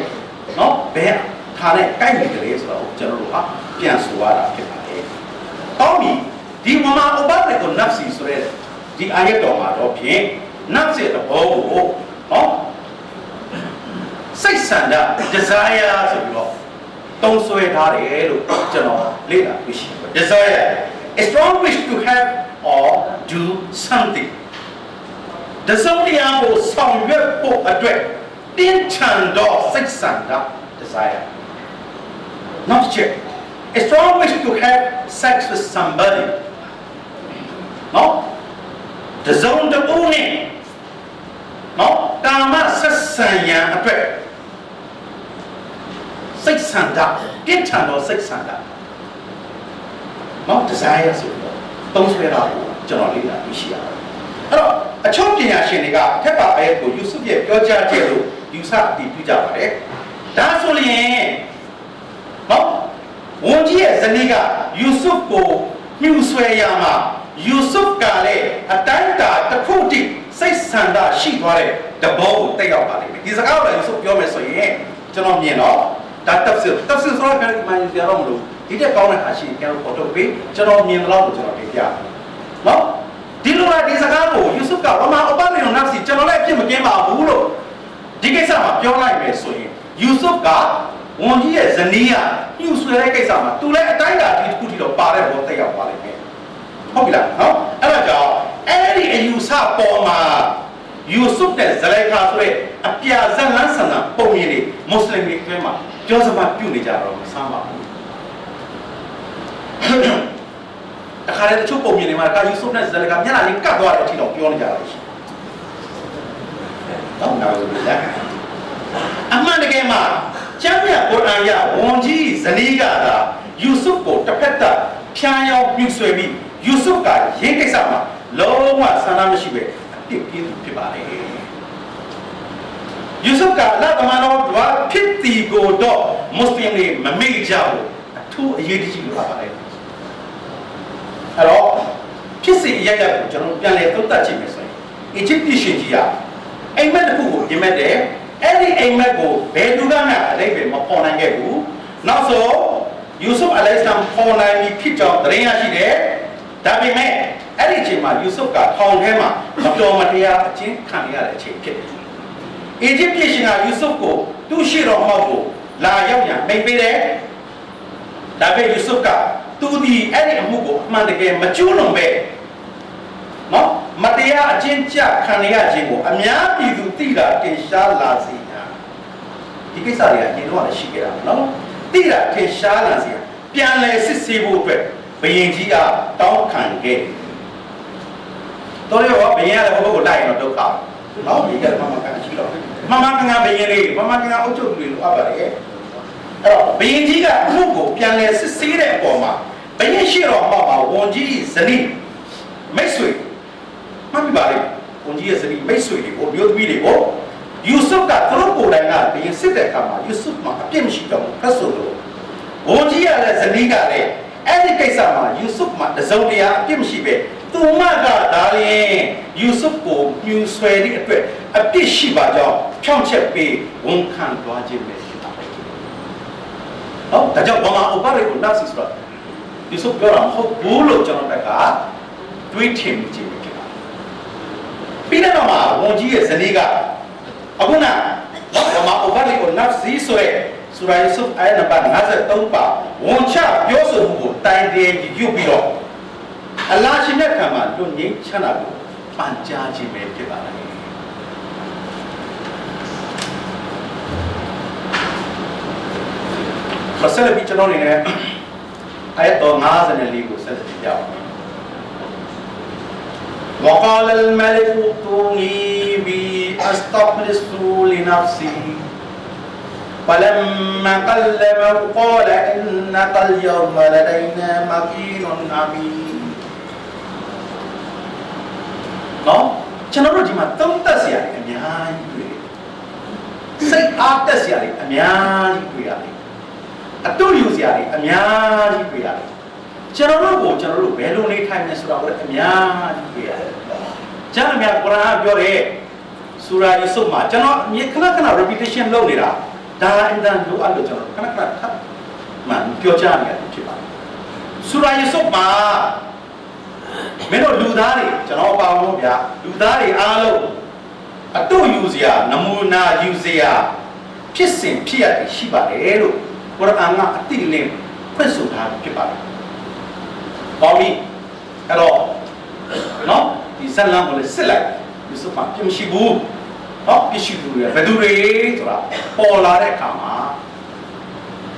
နော်ဘယ်ထားနဲ့ကိုက်နေတယ်လေဆိုတော့ကျွန်တော်တို့ဟာပြန်ဆိုရတာဖြစ်ပါတယ်။ကောင်းပြီဒီဝမာဥပဒေကိုနတ်စီဆိုရဲဒီအာယတ်တော်မှာတော့ဖြင့်နတ်စီတဘောကိုဟောစိတ်ဆန္ဒ desire ဆိုပြီးတော့တုံးဆွဲထားတယ်လို့ကျွန်တော်လေ့လာတွေ့ရှိတယ် desire a strong wish to have or do something တစုံတရာကိုဆောင်ရွက်ဖို့အတွက်တင်းချန်သောစိတ်ဆန္ဒ desire not check a strong wish to have sex with somebody နော်တစုံတစ်ဦးနဲ့နော်ကာမဆက်ဆံရန်အတွက်စိတ်ဆန္ဒပြင်းထန်သောစိတ်ဆန္ဒနော် desire ဆိုတော့သုံးဆွဲတာကိုကျွန်တော်လေ့လာသိရှိရတယ် အဲ့တော့အချုပ်ပညာရှင်တွေကထက်ပါအဲကိုယူဆုရဲ့ပြောကြားချက်လို့ယူဆအတည်ပြုကြပါတယ်ဒါဆိုရင်နော်ဝန်ကြီးရဲ့ဇနီးကယူဆုကိုမြှူဆွဲရမှာယူဆုကလည်းအတိုင်းတာတစ်ခုတည်းစိတ်ဆန္ဒရှိသွားတဲ့တဘောကိုတက်ရောက်ပါလိမ့်မယ်ဒီစကားကိုလည်းယူဆုပြောမယ်ဆိုရင်ကျွန်တော်မြင်တော့ဒါတပ်စစ်တပ်စစ်ဆိုတော့ပြန်မှန်ရတော့မလို့ဒီတက်ကောင်းတဲ့ဟာရှိကျွန်တော်ပေါ်တော့ပြီးကျွန်တော်မြင်တော့ကျွန်တော်ပြပြနော် ဒီလိုလားဒီစကားကိုယူဆုကဝမာအပမေနနဖစီကျွန်တော်လည်းအပြစ်မကင်းပါဘူးလို့ဒီကိစ္စမှာပြောလိုက်မယ်ဆိုရင်ယူဆုကဝန်ကြီးရဲ့ဇနီးကညှို့ဆွဲတဲ့ကိစ္စမှာသူလည်းအတိုင်းအတာဒီတစ်ခုထိတော့ပါတဲ့ဘောတက်ရောက်ပါလိမ့်မယ်ဟုတ်ပြီလားနော်အဲ့ဒါကြောင့်အဲ့ဒီအယူဆပေါ်မှာယူဆုတဲ့ဇလိုင်ခါဆိုတဲ့အပြာဇက်လန်းဆန်ဆန်ပုံမြင်နေမွတ်စလင်တွေအတွင်းမှာပြောစမှပြုနေကြတော့မဆမ်းပါဘူး တခါတည်းတချို့ပုံမြင်နေမှာကာယူဆုတဲ့ဇလိုင်ခါမျက်နှာလေးကတ်သွားတဲ့အထိတော့ပြောနေကြတာရှိတော့နားလို့လက်အမှန်တကယ်မှာကျမ်းမြတ်ကုရ်အာန်ရဝန်ကြီးဇနီးကသာယူဆုကိုတစ်ဖက်သက်ဖြားရောက်ပြုဆွေပြီးယူဆုကရေးကိစ္စမှာလုံးဝဆန္ဒမရှိပဲအပြစ်ပြင်းဖြစ်ပါလေယူဆုကအလတ်တမန်တော်ကဖြစ်တီကိုတော့မွတ်စလင်တွေမမေ့ကြဘူးအထူးအရေးကြီးလို့ပါပါတယ် အဲ့တော့ဖြစ်စီအရရက်ကိုကျွန်တော်ပြန်လည်သုံးသပ်ကြည့်မယ်ဆိုရင်အီဂျစ်ပြည်ရှင်ကြီးကအိမ်မက်တစ်ခုကိုပြင်မဲ့တယ်အဲ့ဒီအိမ်မက်ကိုဘယ်သူကမှအလိုက်ပဲမပေါ်နိုင်ခဲ့ဘူးနောက်ဆိုယူဆုအလိုင်စလမ်ပေါ်နိုင်ပြီဖြစ်ကြောင်းတရင်ရရှိတယ်ဒါပေမဲ့အဲ့ဒီအချိန်မှာယူဆုကထောင်ထဲမှာမတော်မတရားအချင်းခံရတဲ့အချိန်ဖြစ်တယ်အီဂျစ်ပြည်ရှင်ကယူဆုကိုသူ့ရှိတော်ဟောက်ကိုလာရောက်ရမိတ်ပေးတယ်ဒါပေမဲ့ယူဆုက သူဒီအဲ့ဒီအမှုကိုအမှန်တကယ်မကျူးလွန်ပဲနော်မတရားအချင်းကြခံရခြင်းကိုအများပြည်သူသိတာတင်ရှားလာစေတာဒီကိစ္စတွေကညီတော့လည်းရှိခဲ့တာနော်သိတာတင်ရှားလာစေပြန်လဲစစ်ဆေးဖို့အတွက်ဘယင်ကြီးကတောင်းခံခဲ့တော်ရောဘယင်ကလည်းဘုဘကိုလိုက်ရင်တော့ဒုက္ခနော်ဒီကမမကန်ရှိတော့မမကန်ကဘယင်လေးမမကန်ကအုတ်ချုပ်တွေလိုအပ်ပါတယ်အဲ့ တော့ဘယင်ကြီးကအမှုကိုပြန်လဲစစ်ဆေးတဲ့အပေါ်မှာဘယင်ရှိတော်မှာဝန်ကြီးဇနီးမိတ်ဆွေမှတ်မိပါလေဝန်ကြီးရဲ့ဇနီးမိတ်ဆွေတွေကိုမျိုးသမီးတွေကိုယူဆုကသူတို့ကိုယ်တိုင်ကဘယင်စစ်တဲ့အခါမှာယူဆုမှာအပြစ်မရှိတော့ဘူးဖတ်ဆိုလို့ဝန်ကြီးရတဲ့ဇနီးကလည်းအဲ့ဒီကိစ္စမှာယူဆုမှာတစုံတရာအပြစ်မရှိပဲသူမကဒါလျင်ယူဆုကိုမြူဆွဲတဲ့အတွက်အပြစ်ရှိပါကြောင်းဖြောင့်ချက်ပေးဝန်ခံသွားခြင်းပဲ ရှိပါတယ်။ဟုတ်ဒါကြောင့်ဘာမှဥပဒေကိုနတ်စီဆိုတာယူဆုပြောတာမဟုတ်ဘူးလို့ကျွန်တော်ကတွေးထင်မိခြင်းဖြစ်ပါတယ်။ပြီးတော့မှဝန်ကြီးရဲ့ဇနီးကအခုနဘာမှဥပဒေကိုနတ်စီဆိုရဲဆူရာယူဆုဖ်အာယတ်နံပါတ်53ပါဝန်ချပြောဆိုမှုကိုတိုင်တယ်ယူပြီးတော့အလာရှင်တဲ့ခံမှာလွတ်ငင်းချမ်းသာကိုပန်ကြားခြင်းပဲဖြစ်ပါလား ဆက်လက်ပြီးကျွန်တော်အနေနဲ့အာယတ်တော်54ကိုဆက်လက်ပြအောင် وقال الملك ائتوني بأستخلص لنفسي فلما كلمه قال إنك اليوم لدينا مكين أمين နော်ကျွန်တော်တို့ဒီမှာသုံးသက်စရာတွေအများကြီးတွေ့တယ်စိတ်အားတက်စရာတွေအများကြီးတွေ့ရတယ် အတူယူစရာတွေအများကြီးတွေ့ရတယ်ကျွန်တော်တို့ကိုကျွန်တော်တို့ဘယ်လိုနေထိုင်နေဆိုတာကိုလည်းအများကြီးတွေ့ရတယ်ကျမ်းအများကုရ်အာန်ပြောတဲ့ဆူရာယူဆုမှာကျွန်တော်ခဏခဏ repetition လုပ်နေတာဒါအင်တန်လိုအပ်လို့ကျွန်တော်ခဏခဏထပ်မှန်ပြောချနေရတယ်ဖြစ်ပါတယ်ဆဆူရာယေဆုမှာမင်းတို့လူသားတွေကျွန်တော်ပါလို့ဗျာလူသားတွေအားလုံးအတူယူစရာနမူနာယူစရာဖြစ်စဉ်ဖြစ်ရတယ်ရှိပါတယ်လို့ ကုရ်အာန်ကအတိအလင်းဖွင့်ဆိုထားဖြစ်ပါတယ်။ပေါင်းပြီအဲ့တော့နော်ဒီဇလန်ကိုလည်းစစ်လိုက်ယူဆုမှာပြမရှိဘူး။နော်ပြရှိသူတွေဘယ်သူတွေဆိုတာပေါ်လာတဲ့အခါမှာ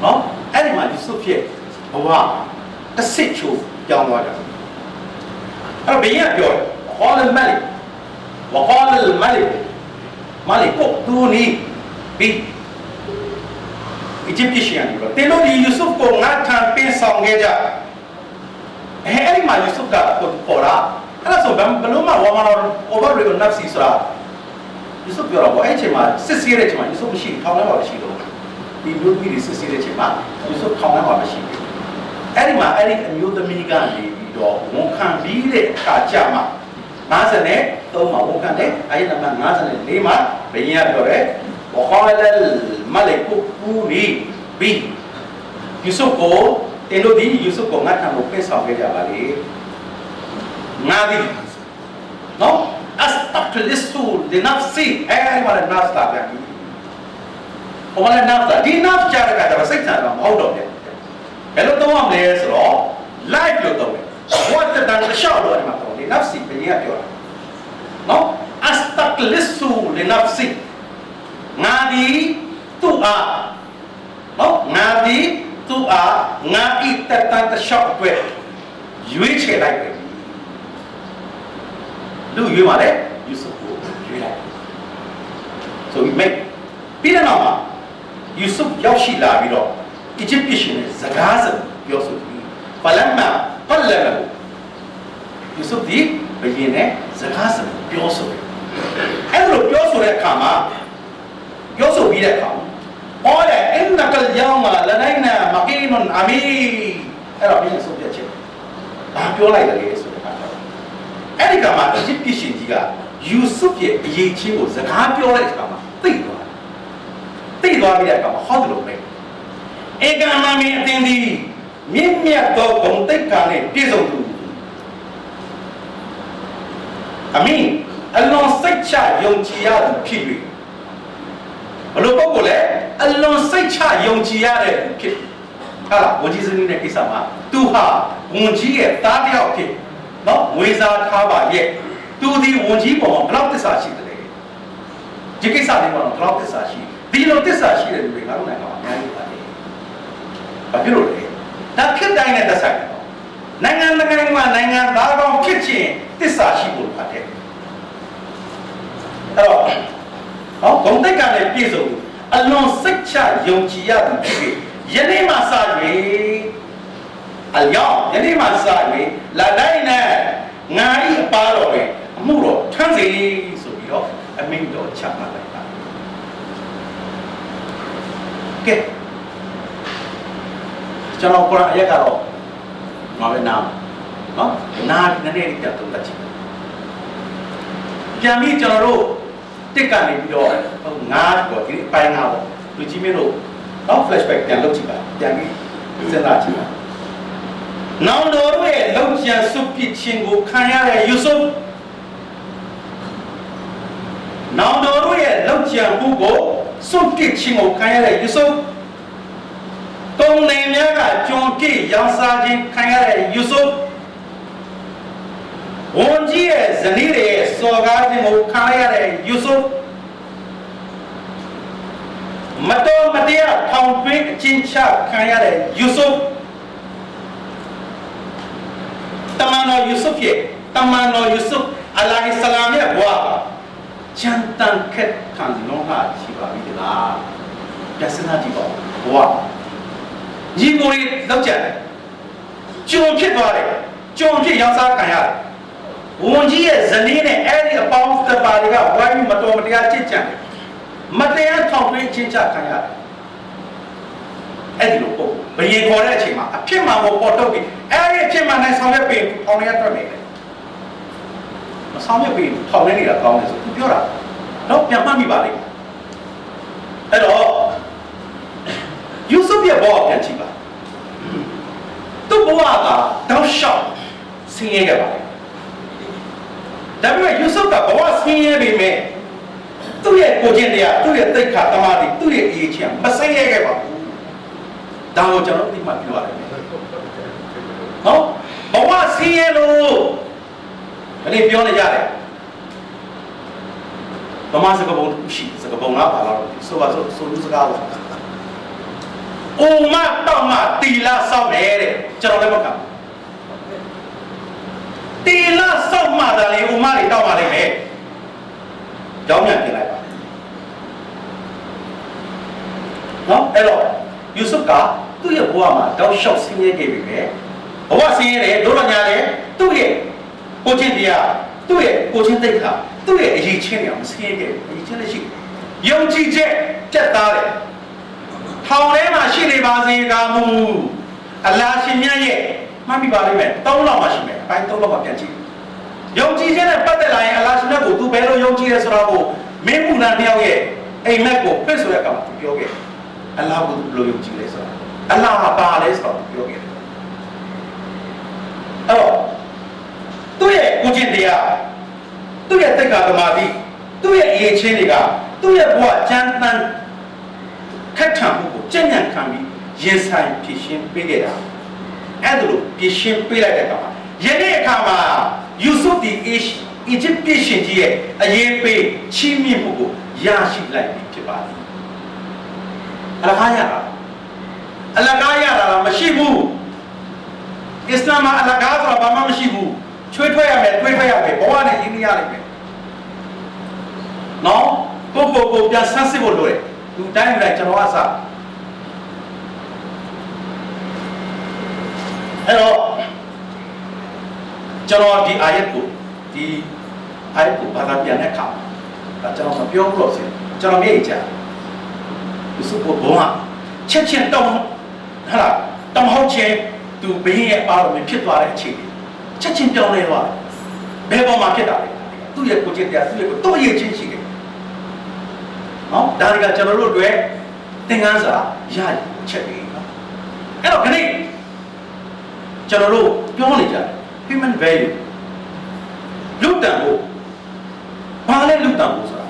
နော်အဲ့ဒီမှာယူဆုရဲ့ဘဝတစ်စစ်ချိုးကြောင်းသွားကြတယ်အဲ့တော့ဘယ်ရပြောလဲခေါ်လမလိဝခေါ်လ မလိမလိကိုတူနီဘီအီဂျစ်ပြည်ရှင်ကတင်းတို့ဒီယူဆုကိုငါထံပင်းဆောင်ခဲ့ကြအဲအဲ့ဒီမှာယူဆုကပေါ်လာအဲ့ဒါဆိုဘယ်လိုမှဝါမနာအိုဘာရီကိုနဖ်စီဆိုတာယူဆုပြောတော့ဘောအဲ့ချိန်မှာစစ်ဆေးတဲ့ချိန်မှာယူဆုမရှိထောင်ထဲမှာမရှိတော့ဒီလူကြီးတွေစစ်ဆေးတဲ့ချိန်မှာယူဆုထောင်ထဲမှာမရှိဘူးအဲ့ဒီမှာအဲ့ဒီအမျိုးသမီးကနေပြီးတော့ဝန်ခံပြီးတဲ့အခါကြမှာ50နဲ့3မှာဝန်ခံတယ်အဲ့ဒီနံပါတ်54မှာဘယ်ရင်ကပြောတယ် ဝခေါ်လယ်မလိကုပူနီဘီယူဆုကိုတင်တို့ဒီယူဆုကိုငါထံကိုပြင်ဆောင်ခဲ့ကြပါလေငါဒီနော် astaqlisu li nafsi အဲ့ဒီမှာနတ်စတာပြန်ပြီဟိုမှာနတ်စတာဒီနတ်ကြတဲ့ကတည်းကစိတ်ချတာမဟုတ်တော့ဘူး ဘယ်လိုသုံးရမလဲဆိုတော့ live လို့သုံးတယ် what the dan ရှောက်လို့ဒီမှာသုံးတယ် nafsi ဘယ်ကြီးကပြောတာနော် astaqlisu li nafsi ငါဒီသူ့အားနော်ငါဒီသူ့အားငါဤတတန်တရှောက်အတွက်ရွေးချယ်လိုက်ပဲလူရွေးပါလေယူဆုကိုရွေးလိုက် so we make ပြီးတဲ့နောက်မှာယူဆုရောက်ရှိလာပြီးတော့ Egyptian နဲ့စကားစပြောဆိုပြီးဖလမ်မာဖလမ်မာယူဆုဒီဘယင်းနဲ့စကားစပြောဆိုတယ်အဲ့လိုပြောဆိုတဲ့အခါမှာ ပြောဆိုပြီးတဲ့အခါမှာဟောတယ်အင်နကလ်ယောမလနိုင်နာမကီနွန်အမီအဲ့တော့ဘယင်းဆိုပြချက်ဘာပြောလိုက်တယ်ဆိုတဲ့အခါအဲ့ဒီကမှာ Egyptian ကြီးကယူဆုရဲ့အရေးချင်းကိုစကားပြောတဲ့အခါမှာသိသွားတယ်သိသွားပြီးတဲ့အခါမှာဟောတယ်လို့ပဲဧကမမင်းအတင်းဒီမြင့်မြတ်သောဂုံတိတ်ကနဲ့ပြည့်စုံသူအမင်းအလွန်စိတ်ချယုံကြည်ရသူဖြစ်၍ ဘလို့ပုဂ္ဂိုလ်လဲအလွန်စိတ်ချယုံကြည်ရတဲ့သူဖြစ်ဟာလားဝန်ကြီးစနစ်နဲ့ကိစ္စမှာသူဟာဝန်ကြီးရဲ့သားတယောက်ဖြစ်နော်ဝေစားထားပါရဲ့သူဒီဝန်ကြီးပေါ်မှာဘလောက်သစ္စာရှိတယ်လဲဒီကိစ္စလေးပေါ်မှာဘလောက်သစ္စာရှိဒီလိုသစ္စာရှိတဲ့လူတွေငါတို့နိုင်ငံမှာအများကြီးပါတယ်ဘာဖြစ်လို့လဲဒါဖြစ်တိုင်းနဲ့သက်ဆိုင်တယ်နိုင်ငံနိုင်ငံမှာနိုင်ငံသားကောင်းဖြစ်ခြင်းတစ္ဆာရှိဖို့ဖတ်တယ်အဲ့တော့ ဟောဂုံတိတ်ကလည်းပြည့်စုံအလွန်စိတ်ချယုံကြည်ရသူဖြစ်ပြီးယနေ့မှစ၍အယောင်ယနေ့မှစ၍လာတိုင်းနဲ့ငါဤအပါတော်ပဲအမှုတော်ထမ်းစေဆိုပြီးတော့အမိန့်တော်ချမှတ်လိုက်တာကဲကျွန်တော်ကုရ်အာန်အရက်ကတော့ငါပဲနားနော်နားပြီးနည်းနည်းလေးတက်သုံးတတ်ချင်ပြန်ပြီးကျွန်တော်တို့ တစ်ကနေပြီးတော့ငါးပေါ့ဒီအပိုင်းငါးပေါ့လူကြီးမင်းတို့နော် flashback ပြန်လုပ်ကြည့်ပါပြန်ပြီးစဉ်းစားကြည့်ပါနောင်တော်ရဲ့လောက်ကျန်စုပစ်ခြင်းကိုခံရတဲ့ယူဆုနောင်တော်ရဲ့လောက်ကျန်မှုကိုစုပစ်ခြင်းကိုခံရတဲ့ယူဆုကုံနေများကကြုံပြည့်ရောင်စားခြင်းခံရတဲ့ယူဆု ဝန်ကြီးရဲ့ဇနီးရဲ့စော်ကားခြင်းကိုခံရတဲ့ယူဆုမတော်မတရားထောင်သွင်းအချင်းချခံရတဲ့ယူဆုတမန်တော်ယူဆုရဲ့တမန်တော်ယူဆုအလိုင်ဆလာမ်ရဲ့ဘဝချမ်းတန်ခက်ခံလုံးဟာရှိပါပြီလားပြဿနာကြည့်ပါဘဝညီကိုတွေလောက်ကြတယ်ကြုံဖြစ်သွားတယ်ကြုံဖြစ်ရောက်စားခံရတယ် ဝန်ကြီးရဲ့ဇနီးနဲ့အဲ့ဒီအပေါင်းတပါတွေကဝိုင်းမတော်မတရားချစ်ကြတယ်မတရားထောက်သွင်းချင်းချခံရတယ်အဲ့ဒီလိုပေါ့ဘယင်ခေါ်တဲ့အချိန်မှာအဖြစ်မှန်ကိုပေါ်တော့ပြီအဲ့ဒီအဖြစ်မှန်နဲ့ဆောင်ရွက်ပြီးထောင်ရတွက်နေတယ်မဆောင်ရွက်ပြီးထောင်နေနေတာကောင်းတယ်ဆိုသူပြောတာတော့ပြန်မှတ်မိပါလိမ့်အဲ့တော့ယူဆုဖ်ရဲ့ဘောပြန်ကြည့်ပါသူ့ဘဝကတောက်လျှောက်ဆင်းရဲခဲ့ပါတယ် ဒါပေမဲ့ယူဆုကဘဝဆင်းရဲပေမဲ့သူ့ရဲ့ကိုကျင့်တရားသူ့ရဲ့သိက္ခာတမာတိသူ့ရဲ့အရေးချင်းမဆင်းရဲခဲ့ပါဘူးဒါကိုကျွန်တော်ဒီမှာပြောရတယ်နော်ဘဝဆင်းရဲလို့ဒီနေ့ပြောနေကြတယ်ဗမာစကားပုံရှိစကားပုံကပါလာတော့ဆိုပါဆိုဆိုလူစကားပါအိုမတော့မတီလာဆောက်တယ်တဲ့ကျွန်တော်လည်းမက တီလာဆောက်မှသာလေအိုမတွေတောက်ပါလိမ့်မယ်ကြောင်းမြန်ပြင်လိုက်ပါနော်အဲ့တော့ယူဆုကသူ့ရဲ့ဘဝမှာတောက်လျှောက်ဆင်းရဲခဲ့ပြီပဲဘဝဆင်းရဲတယ်တို့တော့ညာတယ်သူ့ရဲ့ကိုချင်းတရားသူ့ရဲ့ကိုချင်းသိက္ခာသူ့ရဲ့အရေးချင်းတွေအောင်ဆင်းရဲခဲ့အရေးချင်းလည်းရှိယုံကြည်ချက်တက်သားတယ်ထောင်ထဲမှာရှိနေပါစေကာမူအလားရှင်မြတ်ရဲ့ မှတ်မိပါလိမ့်မယ်၃လောက်မှရှိမယ်အပိုင်း၃လောက်မှပြန်ကြည့်ယုံကြည်ခြင်းနဲ့ပတ်သက်လာရင်အလားရှင်မြတ်ကိုသူဘယ်လိုယုံကြည်ရဲဆိုတာကိုမင်းမူနာတယောက်ရဲ့အိမ်မက်ကိုဖိတ်ဆိုတဲ့အခါမှာသူပြောခဲ့အလားကိုဘယ်လိုယုံကြည်လဲဆိုတာအလားကပါလဲဆိုတာပြောခဲ့တယ်အဲ့တော့သူ့ရဲ့ကိုကျင့်တရားသူ့ရဲ့တက္ကသမာဓိသူ့ရဲ့အရေးချင်းတွေကသူ့ရဲ့ဘဝကျမ်းသန်ခက်ထန်မှုကိုကြံ့ညံ့ခံပြီးရင်ဆိုင်ဖြစ်ရှင်းပေးခဲ့တာ အဲ့ဒါလို့ဖြစ်ရှင်းပေးလိုက်တဲ့အခါမှာယနေ့အခါမှာယူဆုဒီအီအီဂျစ်ပြည်ရှင်ကြီးရဲ့အရေးပေးချီးမြှင့်မှုကိုရရှိလိုက်ပြီဖြစ်ပါသည်အလကားရတာအလကားရတာမရှိဘူးအစ္စလာမ်မှာအလကားဆိုတာဘာမှမရှိဘူးချွေးထွက်ရမယ်တွေးထွက်ရမယ်ဘဝနဲ့ရင်းနှီးရလိမ့်မယ်နော်ကိုကိုကိုပြန်ဆန်းစစ်ဖို့လိုတယ်သူတိုင်းလိုက်ကျွန်တော်ကစ အဲ့တော့ကျွန်တော်ဒီအာယတ်ကိုဒီအာယတ်ကိုဘာသာပြန်တဲ့အခါဒါကျွန်တော်မပြောဘူးလို့ဆိုကျွန်တော်မြေ့ကြဒီစုဘောဘောချက်ချင်းတောင်းဟာလားတောင်းဟောက်ချင်းသူဘင်းရဲ့ပါတော်မြဖြစ်သွားတဲ့အခြေအနေချက်ချင်းပြောင်းလဲသွားတယ်ဘယ်ပေါ်မှာဖြစ်တာလဲသူ့ရဲ့ကိုယ်ချင်းတရားသူ့ရဲ့ကိုတော့ရဲ့ချင်းရှိတယ်နော်ဒါတွေကကျွန်တော်တို့အတွက်သင်ခန်းစာရရချက်တွေနော်အဲ့တော့ခဏ ကျွန်တော်တို့ပြောနေကြတယ် human value လူတန်ဖို့ဘာလဲလူတန်ဖို့ဆိုတာ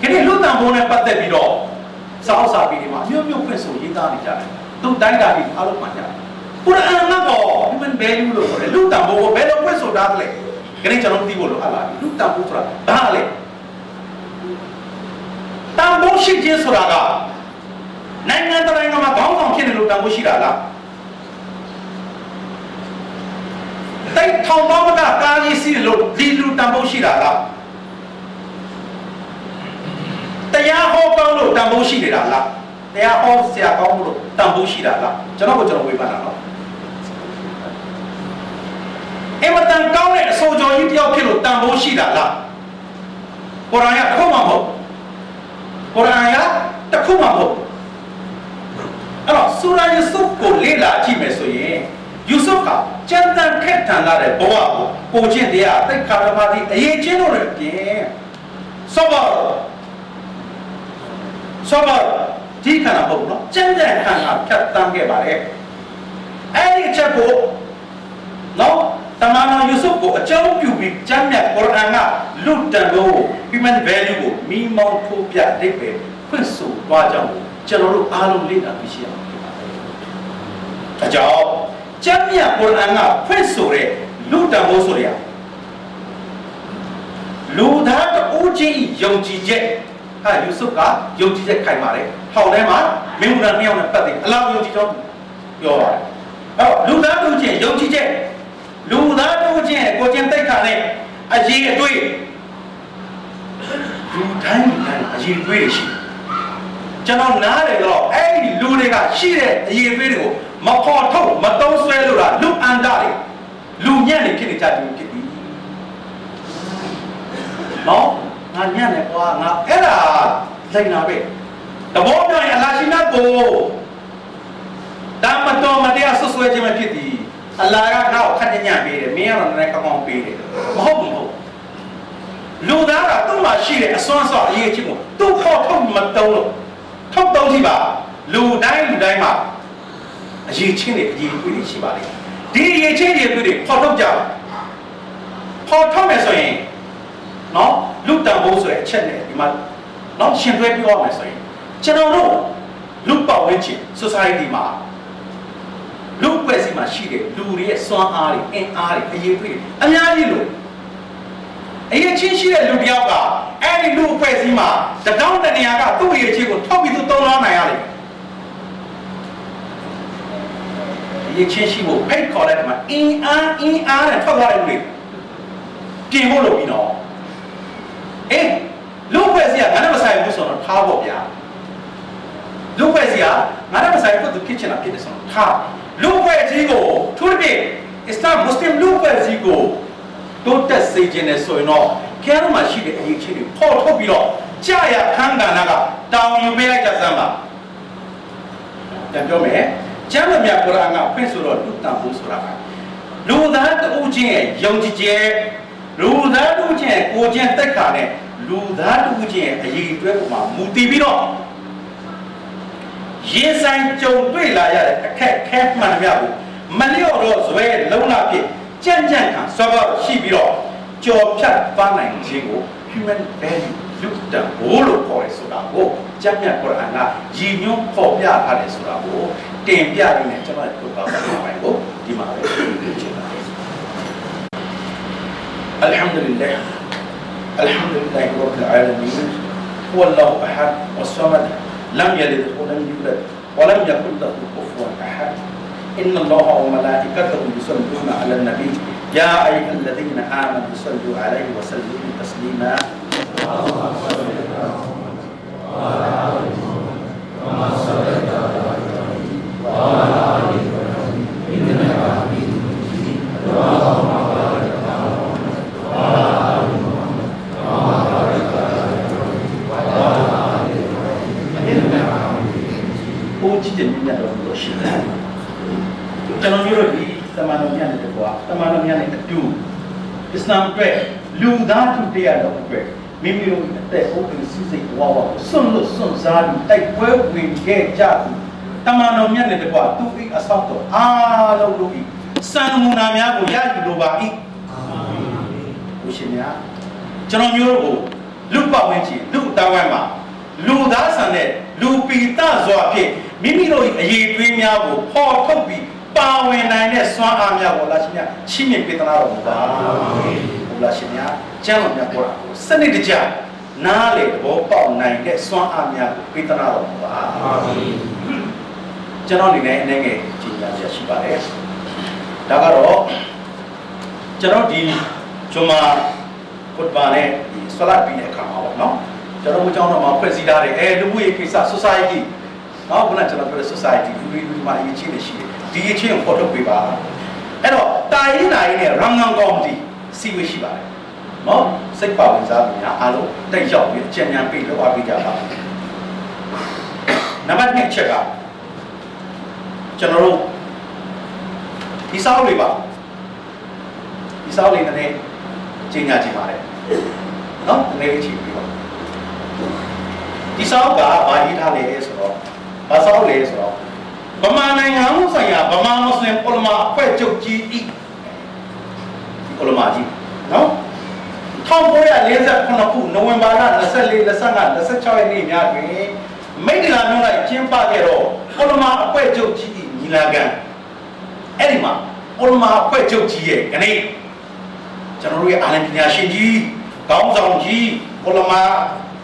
ခဏလူတန်ဖို့နဲ့ပတ်သက်ပြီးတော့စောက်စာပြီးဒီမှာမြို့မြို့ဖွင့်ဆိုရေးသားနေကြတယ်သူတိုင်းတာပြီးအားလုံးမှကြတယ်ကုရ်အာန်ကတော့ human value လို့ခေါ်တယ်လူတန်ဖို့ကိုဘယ်လိုဖွင့်ဆိုထားလဲခဏကျွန်တော်သိဖို့လိုအပ်လာပြီလူတန်ဖို့ဆိုတာဘာလဲတန်ဖိုးရှိခြင်းဆိုတာကနိုင်ငံတကာနိုင်ငံမှာခေါင်းဆောင်ဖြစ်နေလို့တန်ဖိုးရှိတာလား တိတ်ထောင်ပေါင်းကကာကြီးစီလို့ဒီလူတန်ဖိုးရှိတာလားတရားဟောကောင်းလို့တန်ဖိုးရှိနေတာလားတရားဟောဆရာကောင်းလို့တန်ဖိုးရှိတာလားကျွန်တော်ကကျွန်တော်ဝေဖန်တာနော်အမတန်ကောင်းတဲ့အဆိုကြော်ကြီးတယောက်ဖြစ်လို့တန်ဖိုးရှိတာလားကုရ်အာန်ကတစ်ခုမှမဟုတ်ကုရ်အာန်ကတစ်ခုမှမဟုတ်အဲ့တော့ဆူရာယူဆုဖ်ကိုလေ့လာကြည့်မယ်ဆိုရင် ယူဆုဖ်ကကျမ်းတန်ခက်ထန်လာတဲ့ဘဝကိုကိုချင်းတရားတိတ်ခါရမတိအရေးချင်းတို့လည်းပြင်ဆောဘာဆောဘာဒီခါနာပေါ့နော်ကျမ်းတန်ခါကဖြတ်တန်းခဲ့ပါလေအဲ့ဒီချက်ကိုနော်တမန်တော်ယူဆုဖ်ကိုအကြောင်းပြုပြီးကျမ်းမြတ်ကုရ်အာန်ကလွတ်တန်လို့ human value ကိုမိမောင်းထိုးပြအိပ်ပဲဖွင့်ဆိုသွားကြအောင်ကျွန်တော်တို့အားလုံးလေ့လာသိရှိရအောင်ဖြစ်ပါတယ်။အကြောင်း ကျမ်းမြတ်ကုရ်အာန်ကဖွင့်ဆိုတဲ့လူတန်ဖို့ဆိုရလူသားတူချင်းယုံကြည်ချက်ဟာယူဆုဖ်ကယုံကြည်ချက်ခိုင်ပါတယ်။ဟောင်းထဲမှာမင်းမူနာနှစ်ယောက်နဲ့ပတ်သက်အလားယုံကြည်ကြောင်းပြောပါတယ်။အဲ့တော့လူသားတူချင်းယုံကြည်ချက်လူသားတူချင်းကိုချင်းတိတ်ခါနဲ့အရေးအတွေ့လူတိုင်းလူတိုင်းအရေးအတွေ့ရှိတယ်ကျွန်တော်နားတယ်တော့အဲ့ဒီလူတွေကရှိတဲ့အရေးပေးတွေကို မဖော်ထုတ်မတုံးဆွဲလို့လားလူအန္တတွေလူညံ့နေဖြစ်နေကြတယ်ဖြစ်ပြီနော်ငါညံ့တယ်ကွာငါအဲ့ဒါလိုက်နာပဲတဘောပြောရင်အလားရှိနတ်ကိုဒါမတော်မတရားဆွဆွဲခြင်းမဖြစ်သည်အလားကငါ့ကိုခက်ညံ့ပေးတယ်မင်းကတော့လည်းကောင်းကောင်းပေးတယ်မဟုတ်ဘူးမဟုတ်လူသားကသူ့မှာရှိတဲ့အစွမ်းစောအရေးချင်းကိုသူ့ဖော်ထုတ်မတုံးလို့ထုတ်တုံးကြည့်ပါလူတိုင်းလူတိုင်းမှာ အရေးချင်းတွေအရေးတွေရှိပါလိမ့်ဒီအရေးချင်းတွေတွေဖော်ထုတ်ကြပါဖော်ထုတ်မယ်ဆိုရင်နော်လူတန်ဖို့ဆိုတဲ့အချက်နဲ့ဒီမှာနော်ရှင်တွဲပြောရမယ်ဆိုရင်ကျွန်တော်တို့လူပတ်ဝန်းကျင် society မှာလူပွဲစီမှာရှိတဲ့လူတွေရဲ့စွမ်းအားတွေအင်အားတွေအရေးတွေအများကြီးလို့အရေးချင်းရှိတဲ့လူတယောက်ကအဲ့ဒီလူအဖွဲ့အစည်းမှာတကောင်းတနေရာကသူ့ရဲ့အခြေကိုထောက်ပြီးသူသုံးလောင်းနိုင်ရတယ်အ ရေးချင်းရှိဖို့ဖိတ်ခေါ်တဲ့အခါမှာအင်အားအင်အားနဲ့ထွက်သွားတဲ့လူတွေပြင်ဖို့လုပ်ပြီးတော့အေးလူအဖွဲ့အစည်းကငါနဲ့မဆိုင်ဘူးဆိုတော့ထားဖို့ဗျာလူဖွဲ့စည်းကငါတို့မဆိုင်ဘူးသူဖြစ်ချင်တာဖြစ်တယ်ဆိုတော့ထားလူဖွဲ့စည်းကိုသူတို့အစ္စလာမ်မွတ်စလင်လူဖွဲ့စည်းကိုတိုးတက်စေခြင်းနဲ့ဆိုရင်တော့ကျဲတော့မှရှိတဲ့အရေးချင်းတွေပေါ်ထုတ်ပြီးတော့ကြာရခန်းကဏ္ဍကတောင်းယူပေးလိုက်ကြစမ်းပါပြန်ပြောမယ် ကျမ်းမြတ်ကုရ်အာန်ကဖွင့်ဆိုတော့လူတန်ဖို့ဆိုတာကလူသားတူချင်းရဲ့ယုံကြည်ချက်လူသားတူချင်းရဲ့ကိုချင်းတက်ခါနဲ့လူသားတူချင်းရဲ့အရေးအတွက်ပေါ်မှာမူတည်ပြီးတော့ရင်ဆိုင်ကြုံတွေ့လာရတဲ့အခက်ခဲမှန်များကိုမလျော့တော့ဇွဲလုံးလာဖြစ်ကြံ့ကြံ့ခံစောဘောရှိပြီးတော့ကြော်ဖြတ်သွားနိုင်ခြင်းကို human value يبدأ غلو قوي سرابو جميع القرآن جينيو قوبيا على سرابو تنبيا لنا جمع القرآن وعيبو دماغ الحمد لله الحمد لله رب العالمين هو الله أحد والصمد لم يلد ولم يولد ولم يكن له كفوا أحد إن الله وملائكته يصلون على النبي يا أيها الذين آمنوا صلوا عليه وسلموا تسليما တဲ့မြတ်တော်လို့ရှိတယ်။ကျွန်တော်တို့ဒီတမန်တော်မြတ်နဲ့တကွာတမန်တော်မြတ်နဲ့အတူအစ္စလာမ်အတွက်လူသားထုတရားတော်အတွက် မိမိတို့အသက်ဟုတ်ပြီးစီစိတ်ဝါဝါဆွန့်လို့ဆွန့်စားပြီးတိုက်ပွဲဝင်ခဲ့ကြသူတမန်တော်မြတ်နဲ့တကွာသူဤအဆောက်တော်အားလုံးတို့ဤစံနမူနာများကိုရယူလိုပါ၏အာမင်ဘုရှင်များကျွန်တော်မျိုးတို့ကိုလူပတ်ဝန်းကျင်လူအတိုင်းဝိုင်းမှာလူသားဆန်တဲ့လူပီတစွာဖြင့်မိမိတို့၏အရေးသွေးများကိုဖော်ထုတ်ပြီးပါဝင်နိုင်တဲ့စွမ်းအားများကိုလာရှင်များချီးမြှင့်ပေးသနာတော်မူပါအာမင်ဘုရားရှင်များ ကျမ်းတော်များပေါ်တာကိုစနစ်တကျနားလေသဘောပေါက်နိုင်တဲ့စွမ်းအားများကိုပေးသနာတော်မူပါအာမင်ကျွန်တော်အနေနဲ့အနေငယ်ကြီးညာချက်ရှိပါတယ်ဒါကတော့ကျွန်တော်ဒီဂျွမာကုတ်ဘာနဲ့ဒီဆလတ်ပြီးတဲ့အခါမှာပေါ့နော်ကျွန်တော်တို့ကျောင်းတော်မှာဖွဲ့စည်းထားတဲ့အဲလူမှုရေးကိစ္စ society နော်ခုနကကျွန်တော်ပြောတဲ့ society လူတွေလူတွေမှာအရေးကြီးနေရှိတယ်ဒီအချင်းကိုဖော်ထုတ်ပေးပါအဲ့တော့တာရင်နာရင်နဲ့ရမ်ငန်ကော်မတီစီဝေးရှိပါတယ် နော်စိတ်ပါဝင်စားသူများအားလုံးတက်ရောက်ပြီးအကြံဉာဏ်ပေးလောက်အားပေးကြပါနံပါတ်1ချက်ကကျွန်တော်တို့ဒီစောင်းလေးပါဒီစောင်းလေးနဲ့ချိန်ညာကြည့်ပါတယ်နော်နည်းနည်းချိန်ပြီးပါဒီစောင်းကဘာရေးထားလဲဆိုတော့ဘာစောင်းလဲဆိုတော့ဗမာနိုင်ငံမှုဆိုင်ရာဗမာမွတ်စလင်ပလမာအဖွဲ့ချုပ်ကြီးဤဒီပလမာကြီးနော် 1948ခုနိုဝင်ဘာလ24 25 26ရက်နေ့များတွင်မိတ္တလာမြို့၌ကျင်းပခဲ့တော့ပလမာအဖွဲ့ချုပ်ကြီးဤညီလာခံအဲ့ဒီမှာပလမာအဖွဲ့ချုပ်ကြီးရဲ့ခဏကျွန်တော်တို့ရဲ့အာလံပညာရှင်ကြီးကောင်းဆောင်ကြီးပလမာ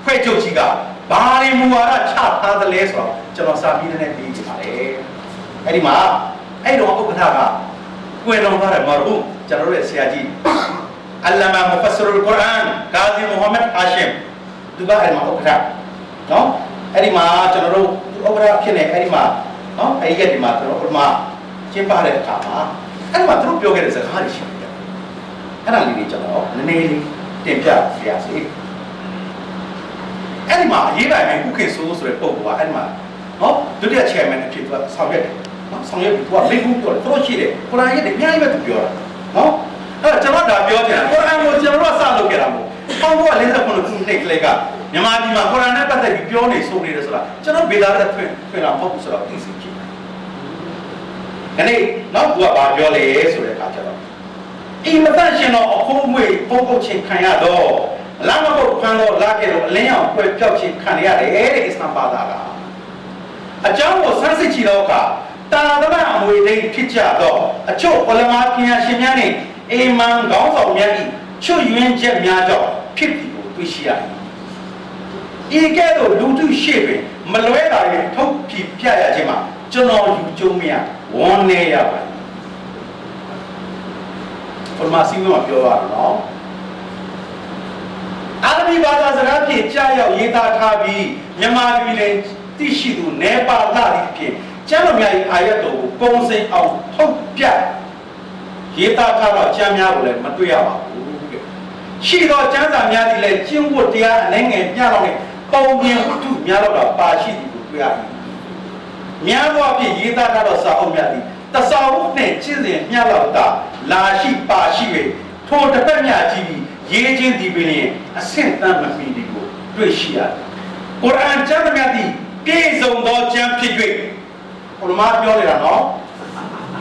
ဖွဲ့ချုပ်ကြီးကဘာတွေမူဝါဒချထားသလဲဆိုတော့ကျွန်တော်စာပြီးတဲ့နေ့ပြီးနေပါတယ်အဲ့ဒီမှာအဲ့တော့ဥက္ကဋ္ဌကကွယ်တော်ပါတယ်မဟုတ်ကျွန်တော်တို့ရဲ့ဆရာကြီး အလ္လာမာမူဖဆရ်အလ်ကုရ်အာန်ကာဇီမိုဟာမက်ဟာရှင်သူကအဲ့မှာဥက္ကဋ္ဌနော်အဲ့ဒီမှာကျွန်တော်တို့ဥက္ကဋ္ဌဖြစ်နေအဲ့ဒီမှာနော်အဲ့ဒီကဒီမှာကျွန်တော်ဥမာကျင်းပတဲ့အခါမှာအဲ့ဒီမှာသူတို့ပြောခဲ့တဲ့စကားတွေရှိတယ်အဲ့ဒါလေးတွေကျွန်တော်နည်းနည်းလေးတင်ပြပြရစီအဲ့ဒီမှာအရေးတိုင်းဥခေဆိုးဆိုတဲ့ပုံကအဲ့ဒီမှာနော်ဒုတိယ chairman အဖြစ်သူကဆောင်ရွက်တယ်နော်ဆောင်ရွက်ပြီးသူကမိခုပြောတယ်သူတို့ရှိတယ်ကုရ်အာန်ရဲ့အများကြီးပဲသူပြောတာနော် အဲ့တော့ကျွန်တော်ဒါပြောချင်တာကုရ်အာန်ကိုကျွန်တော်တို့စလုပ်ခဲ့တာမဟုတ်1949ခုနှစ်ကလေးကမြန်မာပြည်မှာကုရ်အာန်နဲ့ပတ်သက်ပြီးပြောနေဆိုနေတယ်ဆိုတာကျွန်တော်ဗေဒာရက်ထွင်ထွင်တာမဟုတ်ဘူးဆိုတော့သိစေချင်တယ်ခဏနောက်သူကဘာပြောလဲဆိုတဲ့အခါကျတော့အိမ်မတန့်ရှင်တော့အခိုးအမွေပုံပုတ်ချင်းခံရတော့လာမပုတ်ခံတော့လာခဲ့တော့အလင်းအောင်ကွယ်ပြောက်ချင်းခံရတယ်တဲ့အစ္စလမ်ဘာသာကအကြောင်းကိုဆန်းစစ်ကြည့်တော့ကတာသမအမွေတိတ်ဖြစ်ကြတော့အချို့ပလမာပညာရှင်များနဲ့ အိမ်မန်ခေါင်းဆောင်များဤချွတ်ယွင်းချက်များကြောင့်ဖြစ်ပြီးကိုတွေ့ရှိရတယ်ဤကဲ့သို့လူထုရှေ့တွင်မလွဲတာရင်ထုတ်ပြပြရခြင်းမှာကျွန်တော်ယူကျုံမရဝန်းနေရပါတယ်ပရမစီမပြောရတော့နော်အာရမီဘာသာစကားဖြင့်ကြားရောက်ရေးသားထားပြီးမြန်မာပြည်နယ်သိရှိသူနေပါလာသည့်ဖြင့်ကျမ်းတော်များ၏အာရတ်တော်ကိုပုံစံအောင်ထုတ်ပြ ရေးသားထားတော့ကျမ်းများကိုလည်းမတွေ့ရပါဘူးတဲ့ရှိသောကျမ်းစာများသည်လည်းကျင့်ဝတ်တရားအနှဲငယ်ပြတော့တဲ့ပုံပြင်ဝတ္ထုများတော့ပါရှိသည်ကိုတွေ့ရ၏များသောအဖြစ်ရေးသားထားသောစာအုပ်များသည်တစာအုပ်နှင့်ကျင့်စဉ်မျှလောက်သာလာရှိပါရှိ၍ထိုတစ်ဖက်မျှကြည့်ပြီးရေးခြင်းဒီပင်အဆင့်တန်းမမီဒီကိုတွေ့ရှိရတယ်။ကုရ်အာန်ကျမ်းမြတ်သည်ပြည့်စုံသောကျမ်းဖြစ်၍ဘုရားပြောနေတာနော်။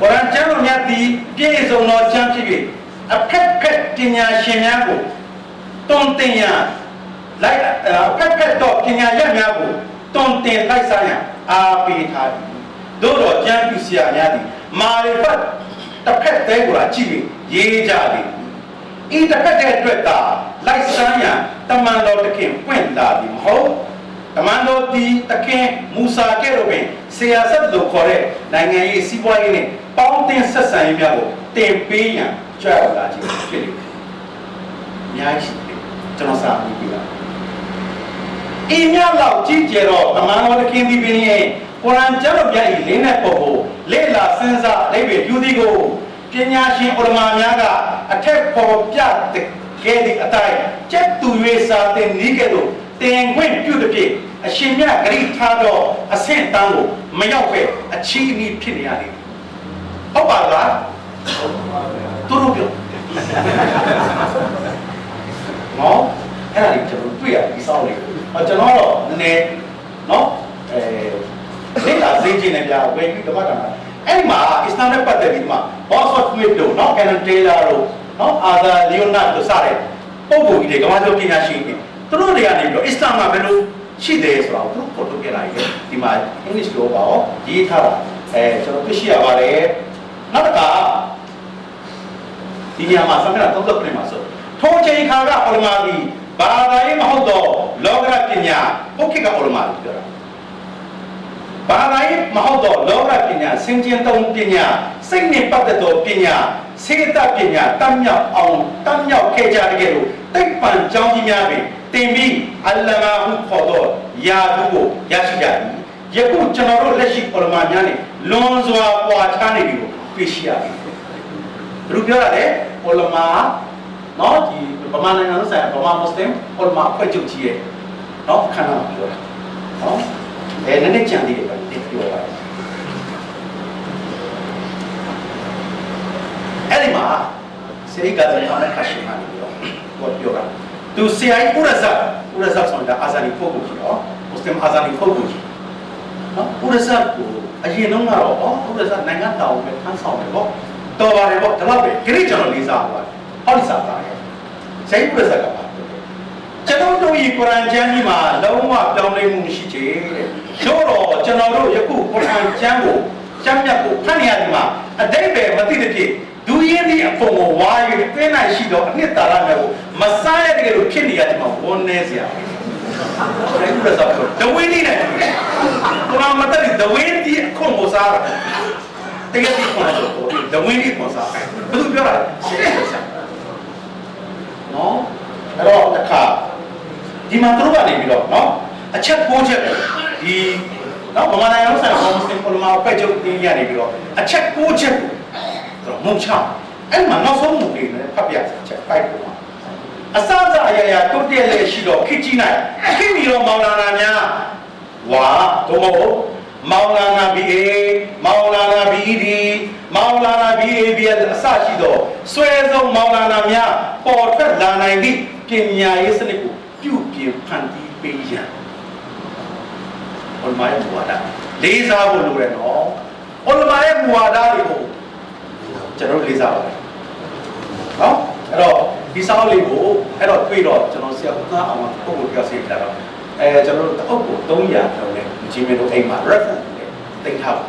ကုရ်အာန်ကျမ်းမြတ်သည်ပြည့်စုံသောကျမ်းဖြစ်၍အဖက်ဖက်ပညာရှင်များကိုတွန်းတင်ရန်လိုက်အဖက်ဖက်တော့ပညာရပ်များကိုတွန်းတင်လိုက်စားရန်အားပေးထားသည်။သို့တော်ကျမ်းပြုဆရာများသည်မာရဖတ်တစ်ဖက်သေးကိုကြည့်ပြီးရေးကြသည်ဤတစ်ဖက်တဲ့အတွက်သာလိုက်ဆန်းရန်တမန်တော်တခင်ပွင့်လာသည်မဟုတ်တမန်တော်ဒီတခင်မူဆာကဲ့သို့ပင်ဆရာဆက်လို့ခေါ်တဲ့နိုင်ငံရေးစီးပွားရေးနဲ့ ပေါင်းတင်ဆက်ဆံရေးများကိုတင်ပေးရန်ကြွရောက်လာခြင်းဖြစ်တယ်။အများကြီးတယ်ကျွန်တော်စာပြီးပြီလား။အင်းများလောက်ကြည့်ကြတော့တမန်တော်တခင်ဒီပင်ရဲ့ကုရ်အာန်ကျမ်းတော်ပြည့်လင်းတဲ့ပုံကိုလေ့လာစဉ်းစားအိဗေယူသည်ကိုပညာရှင်ဥလမာများကအထက်ပေါ်ပြတဲ့ကဲသည့်အတိုင်းကျက်သူ၍စာတင်နီးကဲ့သို့တင်ခွင့်ပြုသည်ဖြင့်အရှင်မြတ်ဂရိထားသောအဆင့်တန်းကိုမရောက်ပဲအချီးအနီးဖြစ်နေရတယ် ဟုတ်ပါလားသူတို့ပြောနော်အဲ့ဒါလေးကျွန်တော်တွေ့ရဒီစောင်းလေးကျွန်တော်တော့နည်းနည်းနော်အဲလေ့လာစေခြင်းနဲ့ပြဝယ်ပြီးဓမ္မကံအဲ့ဒီမှာအစ္စလာမ်နဲ့ပတ်သက်ပြီးဒီမှာ boss of Smith တို့နော် Canon Taylor တို့နော်အာသာလီယိုနာတို့စတဲ့ပုံပုံကြီးတွေကမ္ဘာကျော်ပညာရှင်တွေသူတို့တွေကနေပြီးတော့အစ္စလာမ်ကဘယ်လိုရှိတယ်ဆိုတာကိုသူတို့ပေါ်ထုတ်ခဲ့လိုက်တယ်ဒီမှာ English လိုပါရောရေးထားတာအဲကျွန်တော်သိရှိရပါတယ် နောက်တစ်ခါဒီညမှာဆံမြတ်30ပြည့်မှာဆိုထိုးချိန်ခါကအော်မာလီဘာသာရေးမဟုတ်တော့လောကပညာဟုတ်ခေတ်ကအော်မာလီပြောတာဘာသာရေးမဟုတ်တော့လောကပညာစင်ကျင်သုံးပညာစိတ်နဲ့ပတ်သက်သောပညာစေတပညာတတ်မြောက်အောင်တတ်မြောက်ခဲ့ကြတဲ့လို့တိတ်ပံကြောင်းကြီးများပင်တင်ပြီးအလ္လာဟ်ခေါ်တော့ယာသူကိုရရှိကြသည်ယခုကျွန်တော်တို့လက်ရှိပရမများနဲ့လွန်စွာပွာခြားနေပြီကို တွေ့ရှိရပြီဘယ်လိုပြောရလဲပရမနော်ဒီဗမာနိုင်ငံလုံးဆိုင်ရာဗမာမွတ်စလင်ပရမဖွဲ့ချုပ်ကြီးရဲ့နော်ခန္ဓာပြောတာနော်အဲနည်းနည်းကြံသေးတယ်ပဲဒီပြောတာအဲ့ဒီမှာစေကတဲ့အမခရှိမှလို့ပြောပြောတာသူဆရာကြီးဥရဇတ်ဥရဇတ်ဆိုတာအာဇာနီပုဂ္ဂိုလ်ကြီးနော်မွတ်စလင်အာဇာနီပုဂ္ဂိုလ်ကြီး နော်ဥရဇတ်ကိုအရင်တော့ကတော့ဩဥရဇတ်နိုင်ငံတောင်ပဲထမ်းဆောင်တယ်ပေါ့တော်ပါတယ်ပေါ့ဒါတော့ပဲခရစ်ကျွန်တော်လေးစားပါဟောဒီစားပါရဲ့ဆရာကြီးဥရဇတ်ကပါကျွန်တော်တို့ဒီကုရ်အာန်ကျမ်းကြီးမှာလုံးဝပြောင်းလဲမှုမရှိချေတဲ့တို့တော့ကျွန်တော်တို့ယခုကုရ်အာန်ကျမ်းကိုကျမ်းမြတ်ကိုဖတ်နေရဒီမှာအတိတ်ပဲမသိတဲ့ဖြစ်ဒူရင်းဒီအဖုံကိုဝါယူတွင်းနိုင်ရှိတော့အနှစ်သာရမျိုးကိုမစားရတဲ့လိုဖြစ်နေရတဲ့မှာဝန်နေစရာ အဲ့ဒီလိုဆိုဒဝင်းဒီနဲ့ကုရ်အာန်မှာတဲ့ဒဝင်းဒီအခွန်ကိုစားတကယ်ဒီခွန်ဆိုဒဝင်းဒီခွန်စားဘယ်လိုပြောတာရှင်းတယ်ဆရာနော်အဲ့တော့တစ်ခါဒီမှာသူတို့ကနေပြီးတော့နော်အချက်၉ချက်ဒီနော်ဗမာနိုင်ငံလုံးဆိုင်ရာမွတ်စလင်ပလမာပဲ့ချုပ်တင်းရနေပြီးတော့အချက်၉ချက်ကိုတော့မုံချအဲ့မှာနောက်ဆုံးမှုလေးနဲ့ဖတ်ပြချက်ပိုက်ပေါ် အစစအရာရာတုတ်တဲ့လေရှိတော့ခစ်ကြီးနိုင်ခိမီတော့မောင်လာနာများဝါတို့မဟုတ်မောင်လာနာဘီအေမောင်လာနာဘီဒီမောင်လာနာဘီအေဘီအစရှိတော့ဆွဲဆုံးမောင်လာနာများပေါ်ထွက်လာနိုင်သည့်ပညာရေးစနစ်ကိုပြုပြင်ဖန်တီးပေးရန်ဟောမာရဲ့မူဝါဒလေးစားဖို့လိုတယ်နော်ဟောမာရဲ့မူဝါဒတွေကိုလေးစားပါတယ် နော်အဲ့တော့ဒီစာအုပ်လေးကိုအဲ့တော့တွေ့တော့ကျွန်တော်ဆရာဦးသားအောင်ပုံကိုပြောစီပြတာတော့အဲကျွန်တော်တို့တအုပ်ကို300ကျော်နဲ့ဂျီမီတို့အိမ်မှာ reference နဲ့တင်ထားပါ